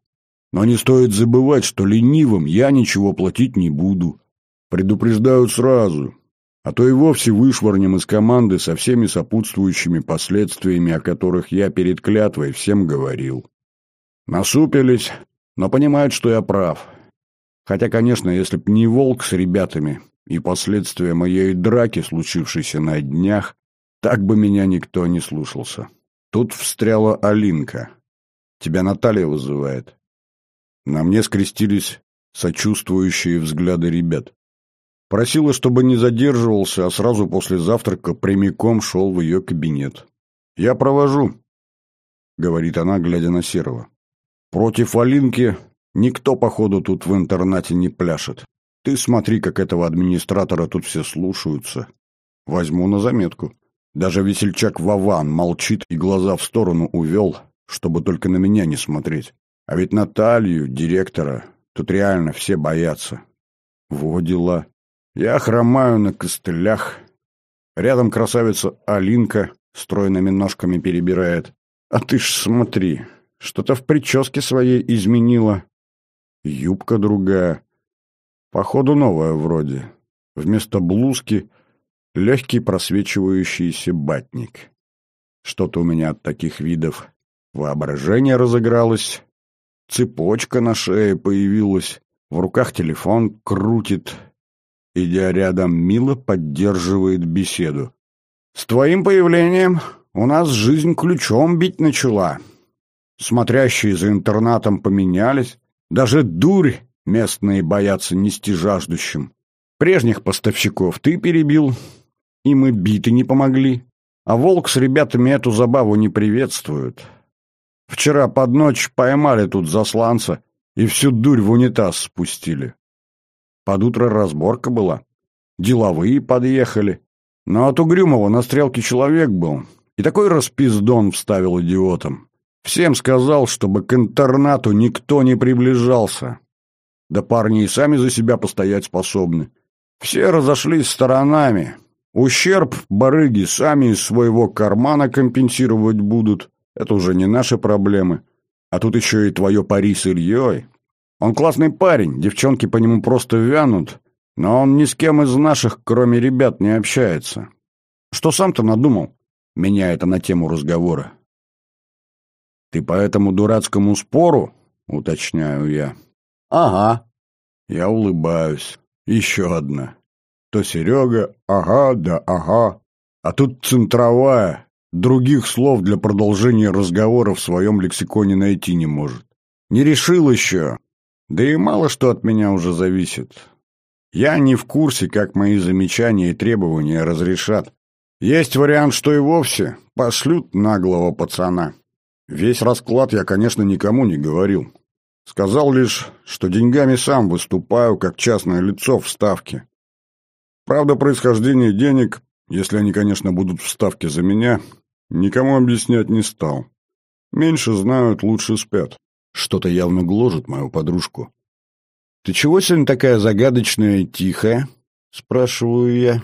Но не стоит забывать, что ленивым я ничего платить не буду. Предупреждают сразу, а то и вовсе вышвырнем из команды со всеми сопутствующими последствиями, о которых я перед клятвой всем говорил. Насупились, но понимают, что я прав. Хотя, конечно, если б не волк с ребятами и последствия моей драки, случившейся на днях, так бы меня никто не слушался. Тут встряла Алинка. Тебя Наталья вызывает. На мне скрестились сочувствующие взгляды ребят. Просила, чтобы не задерживался, а сразу после завтрака прямиком шел в ее кабинет. «Я провожу», — говорит она, глядя на Серого. «Против Алинки Никто, походу, тут в интернате не пляшет. Ты смотри, как этого администратора тут все слушаются. Возьму на заметку. Даже весельчак Вован молчит и глаза в сторону увел, чтобы только на меня не смотреть. А ведь Наталью, директора, тут реально все боятся. Во. Я хромаю на костылях. Рядом красавица Алинка стройными ножками перебирает. А ты ж смотри, что-то в прическе своей изменила. Юбка другая. Походу новая вроде. Вместо блузки легкий просвечивающийся батник. Что-то у меня от таких видов воображение разыгралось. Цепочка на шее появилась. В руках телефон крутит. Идя рядом, мило поддерживает беседу. «С твоим появлением у нас жизнь ключом бить начала. Смотрящие за интернатом поменялись. Даже дурь местные боятся нести жаждущим. Прежних поставщиков ты перебил, и мы биты не помогли. А волк с ребятами эту забаву не приветствуют. Вчера под ночь поймали тут засланца и всю дурь в унитаз спустили. Под утро разборка была. Деловые подъехали. Но от Угрюмова на стрелке человек был. И такой распиздон вставил идиотом. Всем сказал, чтобы к интернату никто не приближался. Да парни и сами за себя постоять способны. Все разошлись сторонами. Ущерб барыги сами из своего кармана компенсировать будут. Это уже не наши проблемы. А тут еще и твое пари с Ильей. Он классный парень, девчонки по нему просто вянут, но он ни с кем из наших, кроме ребят, не общается. Что сам-то надумал? Меня это на тему разговора. Ты по этому дурацкому спору? Уточняю я. Ага. Я улыбаюсь. Еще одна. То Серега, ага, да ага. А тут центровая. Других слов для продолжения разговора в своем лексиконе найти не может. Не решил еще. Да и мало что от меня уже зависит. Я не в курсе, как мои замечания и требования разрешат. Есть вариант, что и вовсе пошлют наглого пацана. Весь расклад я, конечно, никому не говорил. Сказал лишь, что деньгами сам выступаю, как частное лицо в ставке. Правда, происхождение денег, если они, конечно, будут в ставке за меня, никому объяснять не стал. Меньше знают, лучше спят. Что-то явно гложет мою подружку. «Ты чего сегодня такая загадочная и тихая?» — спрашиваю я.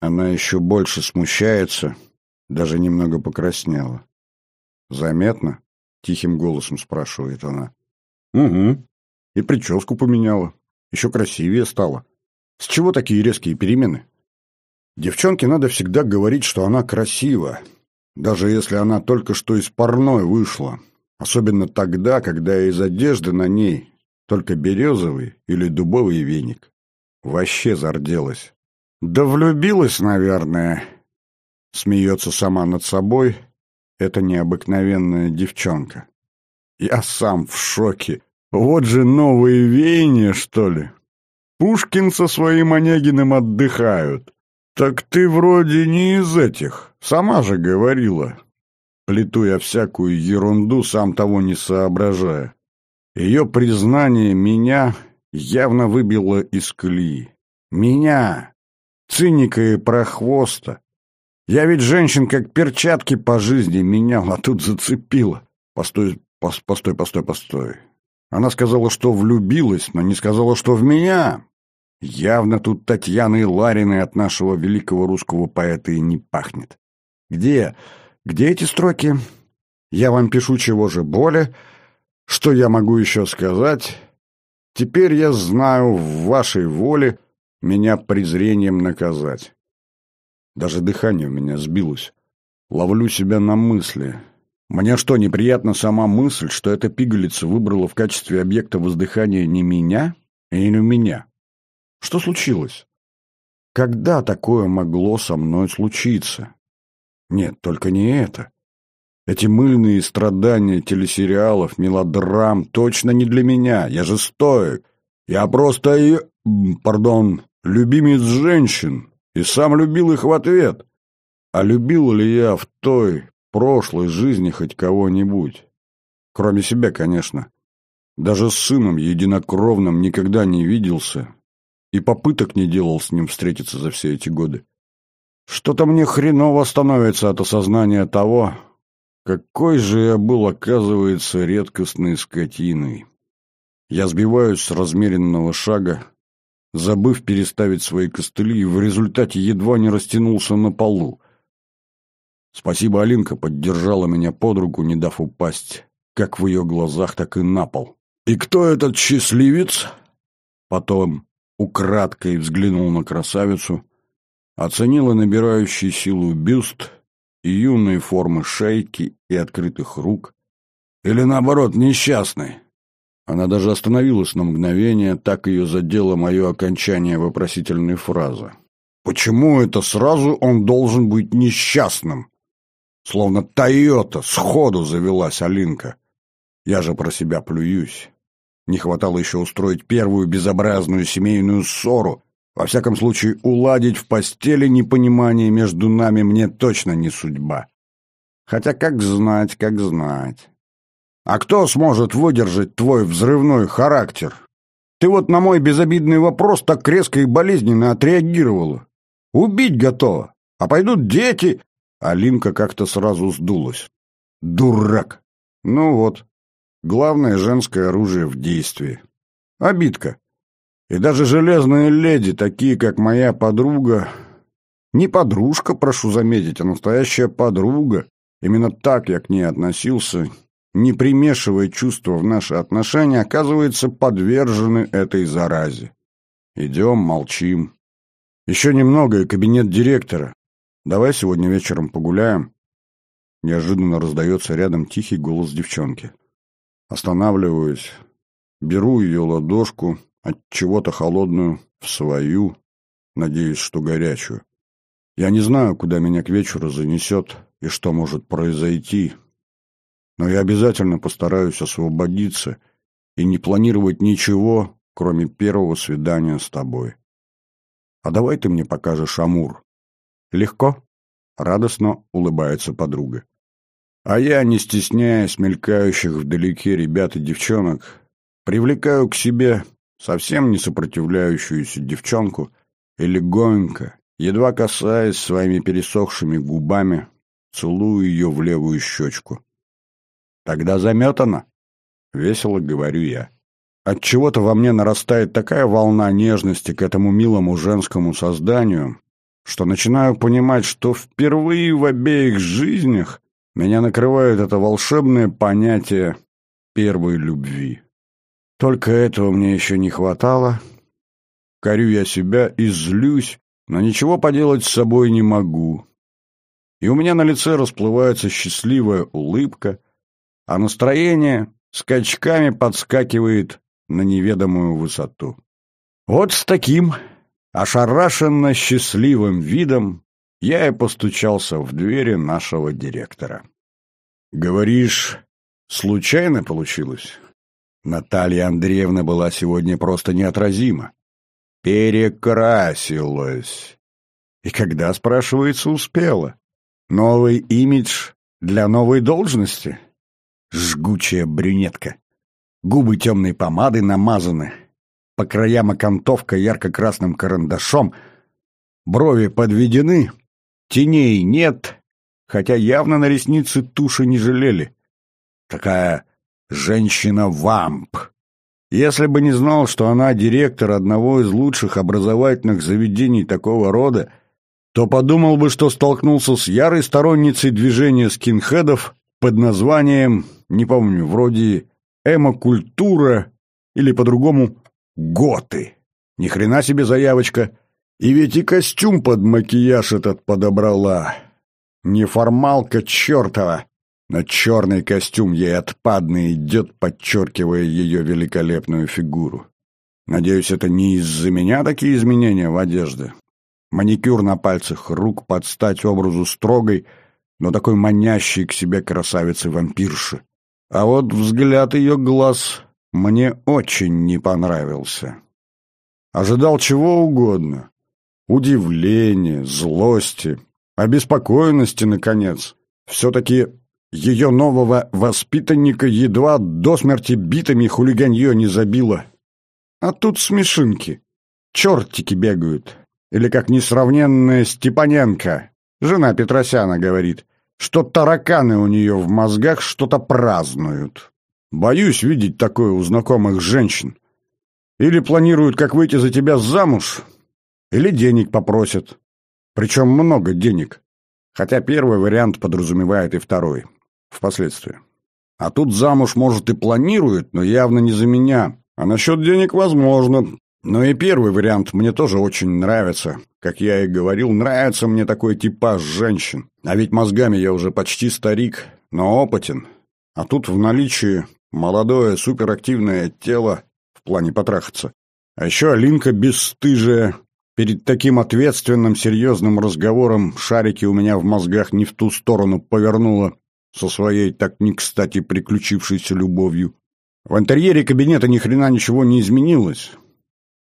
Она еще больше смущается, даже немного покраснела. «Заметно?» — тихим голосом спрашивает она. «Угу. И прическу поменяла. Еще красивее стала. С чего такие резкие перемены?» Девчонке надо всегда говорить, что она красива, даже если она только что из парной вышла. Особенно тогда, когда из одежды на ней только березовый или дубовый веник. Вообще зарделась. Да влюбилась, наверное. Смеется сама над собой. Это необыкновенная девчонка. Я сам в шоке. Вот же новые веяния, что ли? Пушкин со своим Онегиным отдыхают. Так ты вроде не из этих. Сама же говорила плету я всякую ерунду, сам того не соображая. Ее признание меня явно выбило из колеи. Меня, циника и прохвоста. Я ведь женщин как перчатки по жизни менял, а тут зацепила. Постой, пос, постой, постой, постой. Она сказала, что влюбилась, но не сказала, что в меня. Явно тут Татьяны Лариной от нашего великого русского поэта и не пахнет. Где? Где эти строки? Я вам пишу чего же более. Что я могу еще сказать? Теперь я знаю в вашей воле меня презрением наказать. Даже дыхание у меня сбилось. Ловлю себя на мысли. Мне что, неприятна сама мысль, что эта пигалица выбрала в качестве объекта воздыхания не меня или меня? Что случилось? Когда такое могло со мной случиться? Нет, только не это. Эти мыльные страдания телесериалов, мелодрам точно не для меня. Я же стоек. Я просто и... Пардон, любимец женщин. И сам любил их в ответ. А любил ли я в той прошлой жизни хоть кого-нибудь? Кроме себя, конечно. Даже с сыном единокровным никогда не виделся и попыток не делал с ним встретиться за все эти годы. Что-то мне хреново становится от осознания того, какой же я был, оказывается, редкостной скотиной. Я сбиваюсь с размеренного шага, забыв переставить свои костыли, и в результате едва не растянулся на полу. Спасибо, Алинка поддержала меня под руку, не дав упасть, как в ее глазах, так и на пол. «И кто этот счастливец?» Потом украдкой взглянул на красавицу, оценила набирающий силу бюст и юные формы шейки и открытых рук. Или наоборот, несчастный. Она даже остановилась на мгновение, так ее задело мое окончание вопросительной фразы. Почему это сразу он должен быть несчастным? Словно Тойота сходу завелась Алинка. Я же про себя плююсь. Не хватало еще устроить первую безобразную семейную ссору. Во всяком случае, уладить в постели непонимание между нами мне точно не судьба. Хотя как знать, как знать. А кто сможет выдержать твой взрывной характер? Ты вот на мой безобидный вопрос так резко и болезненно отреагировала. Убить готова. А пойдут дети. Алинка как-то сразу сдулась. Дурак. Ну вот. Главное женское оружие в действии. Обидка. И даже железные леди, такие как моя подруга... Не подружка, прошу заметить, а настоящая подруга. Именно так я к ней относился, не примешивая чувства в наши отношения, оказывается, подвержены этой заразе. Идем, молчим. Еще немного и кабинет директора. Давай сегодня вечером погуляем. Неожиданно раздается рядом тихий голос девчонки. Останавливаюсь, беру ее ладошку, от чего-то холодную, в свою, надеюсь, что горячую. Я не знаю, куда меня к вечеру занесет и что может произойти, но я обязательно постараюсь освободиться и не планировать ничего, кроме первого свидания с тобой. А давай ты мне покажешь Амур. Легко? Радостно улыбается подруга. А я, не стесняясь мелькающих вдалеке ребят и девчонок, привлекаю к себе совсем не сопротивляющуюся девчонку и легонько, едва касаясь своими пересохшими губами, целую ее в левую щечку. Тогда заметано. Весело говорю я. От чего то во мне нарастает такая волна нежности к этому милому женскому созданию, что начинаю понимать, что впервые в обеих жизнях меня накрывает это волшебное понятие первой любви. Только этого мне еще не хватало. Корю я себя и злюсь, но ничего поделать с собой не могу. И у меня на лице расплывается счастливая улыбка — а настроение скачками подскакивает на неведомую высоту. Вот с таким ошарашенно счастливым видом я и постучался в двери нашего директора. «Говоришь, случайно получилось?» Наталья Андреевна была сегодня просто неотразима. Перекрасилась. И когда, спрашивается, успела? Новый имидж для новой должности? Жгучая брюнетка. Губы темной помадой намазаны. По краям окантовка ярко-красным карандашом. Брови подведены. Теней нет, хотя явно на ресницы туши не жалели. Такая женщина-вамп. Если бы не знал, что она директор одного из лучших образовательных заведений такого рода, то подумал бы, что столкнулся с ярой сторонницей движения скинхедов под названием не помню, вроде «Эмокультура» или по-другому «Готы». Ни хрена себе заявочка. И ведь и костюм под макияж этот подобрала. Неформалка чертова. Но черный костюм ей отпадно идет, подчеркивая ее великолепную фигуру. Надеюсь, это не из-за меня такие изменения в одежде. Маникюр на пальцах рук под стать образу строгой, но такой манящей к себе красавицы-вампирши. А вот взгляд ее глаз мне очень не понравился. Ожидал чего угодно. Удивления, злости, обеспокоенности, наконец. Все-таки ее нового воспитанника едва до смерти битами хулиганье не забило. А тут смешинки. Чертики бегают. Или как несравненная Степаненко, жена Петросяна, говорит, что тараканы у нее в мозгах что-то празднуют. Боюсь видеть такое у знакомых женщин. Или планируют, как выйти за тебя замуж, или денег попросят. Причем много денег. Хотя первый вариант подразумевает и второй. Впоследствии. А тут замуж, может, и планируют, но явно не за меня. А насчет денег возможно. Но и первый вариант мне тоже очень нравится. Как я и говорил, нравится мне такой типаж женщин. А ведь мозгами я уже почти старик, но опытен. А тут в наличии молодое суперактивное тело в плане потрахаться. А еще Алинка бесстыжая. Перед таким ответственным, серьезным разговором шарики у меня в мозгах не в ту сторону повернула со своей так не кстати приключившейся любовью. В интерьере кабинета ни хрена ничего не изменилось.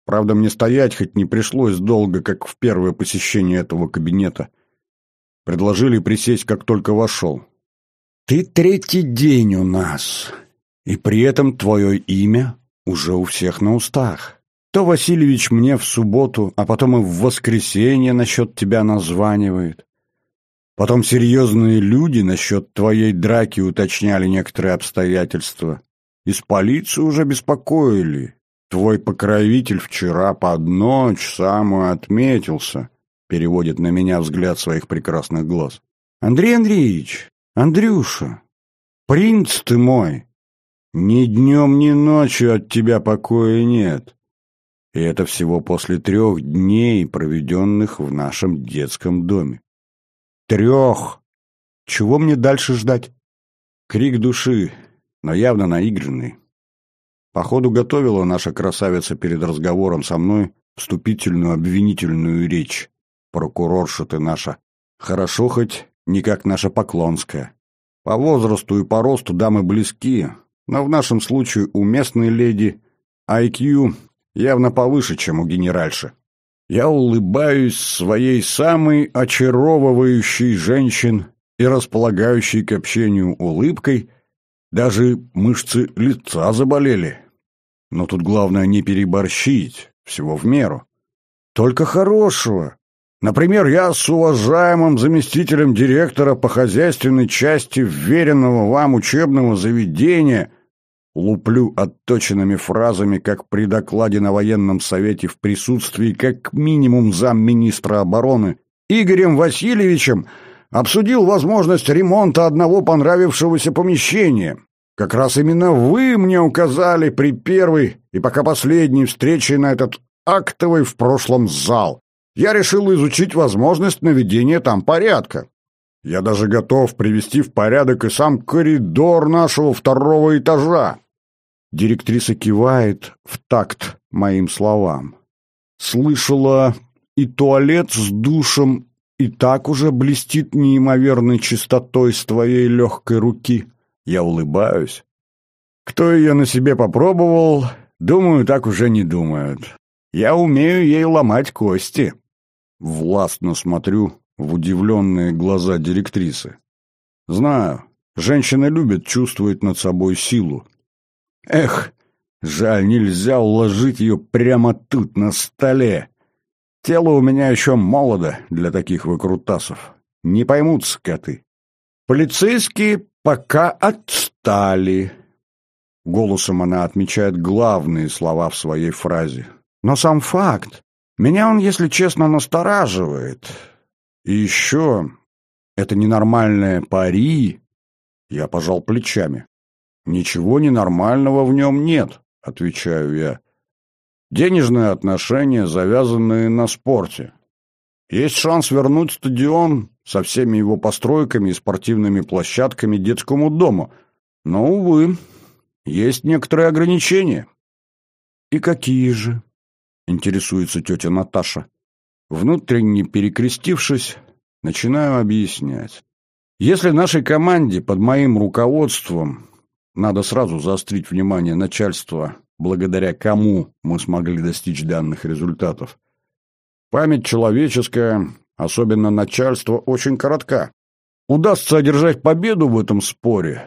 Правда, мне стоять хоть не пришлось долго, как в первое посещение этого кабинета. Предложили присесть, как только вошел. «Ты третий день у нас, и при этом твое имя уже у всех на устах. То Васильевич мне в субботу, а потом и в воскресенье насчет тебя названивает. Потом серьезные люди насчет твоей драки уточняли некоторые обстоятельства. Из полиции уже беспокоили. Твой покровитель вчера под ночь самую отметился, переводит на меня взгляд своих прекрасных глаз. Андрей Андреевич, Андрюша, принц ты мой, ни днем, ни ночью от тебя покоя нет. И это всего после трех дней, проведенных в нашем детском доме. Трех! Чего мне дальше ждать? Крик души, но явно наигранный. Походу, готовила наша красавица перед разговором со мной вступительную обвинительную речь. Прокурорша ты наша. Хорошо хоть не как наша Поклонская. По возрасту и по росту дамы близки, но в нашем случае у местной леди IQ явно повыше, чем у генеральши. Я улыбаюсь своей самой очаровывающей женщин и располагающей к общению улыбкой, даже мышцы лица заболели. Но тут главное не переборщить, всего в меру. Только хорошего. Например, я с уважаемым заместителем директора по хозяйственной части вверенного вам учебного заведения луплю отточенными фразами, как при докладе на военном совете в присутствии как минимум замминистра обороны Игорем Васильевичем обсудил возможность ремонта одного понравившегося помещения. Как раз именно вы мне указали при первой и пока последней встрече на этот актовый в прошлом зал. Я решил изучить возможность наведения там порядка. Я даже готов привести в порядок и сам коридор нашего второго этажа. Директриса кивает в такт моим словам. Слышала, и туалет с душем и так уже блестит неимоверной чистотой с твоей легкой руки. Я улыбаюсь. Кто ее на себе попробовал, думаю, так уже не думают. Я умею ей ломать кости. Властно смотрю в удивленные глаза директрисы. Знаю, женщина любит чувствовать над собой силу. Эх, жаль, нельзя уложить ее прямо тут, на столе. Тело у меня еще молодо для таких выкрутасов. Не поймут скоты. Полицейские пока отстали. Голосом она отмечает главные слова в своей фразе. Но сам факт. Меня он, если честно, настораживает. И еще это ненормальное пари. Я пожал плечами. Ничего ненормального в нем нет, отвечаю я. Денежные отношения, завязанные на спорте. Есть шанс вернуть стадион со всеми его постройками и спортивными площадками детскому дому. Но, увы, есть некоторые ограничения. «И какие же?» — интересуется тетя Наташа. Внутренне перекрестившись, начинаю объяснять. Если нашей команде под моим руководством надо сразу заострить внимание начальства благодаря кому мы смогли достичь данных результатов. Память человеческая, особенно начальство, очень коротка. удастся одержать победу в этом споре,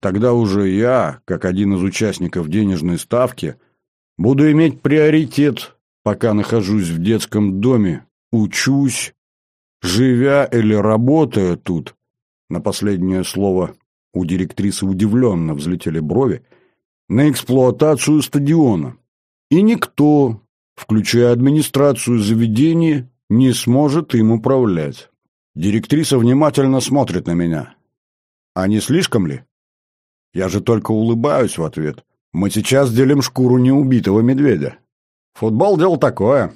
тогда уже я, как один из участников денежной ставки, буду иметь приоритет, пока нахожусь в детском доме, учусь, живя или работая тут. На последнее слово у директрисы удивленно взлетели брови, на эксплуатацию стадиона. И никто, включая администрацию заведения, не сможет им управлять. Директриса внимательно смотрит на меня. А не слишком ли? Я же только улыбаюсь в ответ. Мы сейчас делим шкуру неубитого медведя. Футбол – дело такое.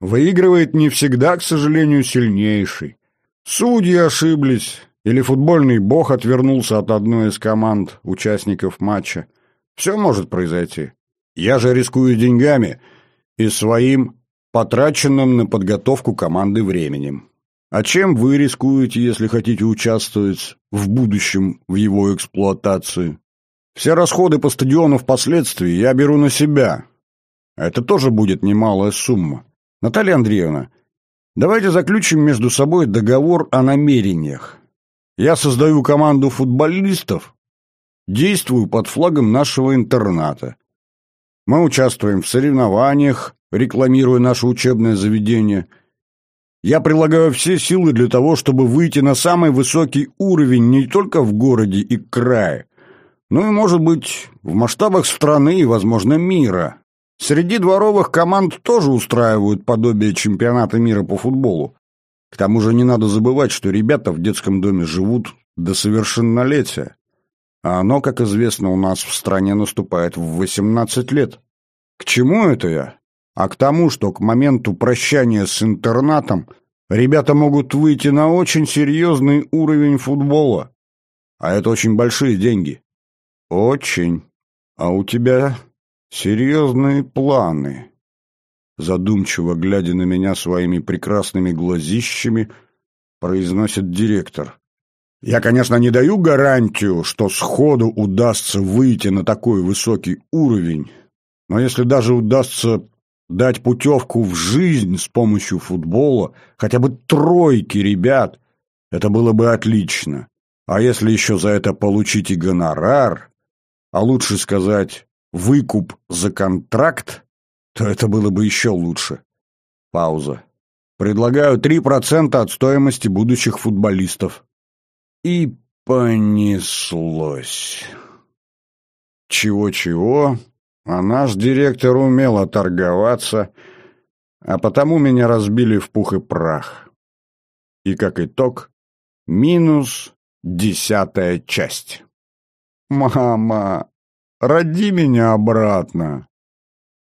Выигрывает не всегда, к сожалению, сильнейший. Судьи ошиблись, или футбольный бог отвернулся от одной из команд участников матча. Все может произойти. Я же рискую деньгами и своим потраченным на подготовку команды временем. А чем вы рискуете, если хотите участвовать в будущем в его эксплуатации? Все расходы по стадиону впоследствии я беру на себя. Это тоже будет немалая сумма. Наталья Андреевна, давайте заключим между собой договор о намерениях. Я создаю команду футболистов, действую под флагом нашего интерната. Мы участвуем в соревнованиях, рекламируя наше учебное заведение. Я прилагаю все силы для того, чтобы выйти на самый высокий уровень не только в городе и крае, но и, может быть, в масштабах страны и, возможно, мира. Среди дворовых команд тоже устраивают подобие чемпионата мира по футболу. К тому же не надо забывать, что ребята в детском доме живут до совершеннолетия. А оно, как известно, у нас в стране наступает в 18 лет. К чему это я? А к тому, что к моменту прощания с интернатом ребята могут выйти на очень серьезный уровень футбола. А это очень большие деньги. Очень. А у тебя серьезные планы. Задумчиво глядя на меня своими прекрасными глазищами, произносит директор. Я, конечно, не даю гарантию, что сходу удастся выйти на такой высокий уровень, но если даже удастся дать путевку в жизнь с помощью футбола, хотя бы тройки ребят, это было бы отлично. А если еще за это получить и гонорар, а лучше сказать выкуп за контракт, то это было бы еще лучше. Пауза. Предлагаю 3% от стоимости будущих футболистов. И понеслось. Чего-чего, а наш директор умел торговаться, а потому меня разбили в пух и прах. И как итог, минус десятая часть. «Мама, роди меня обратно!»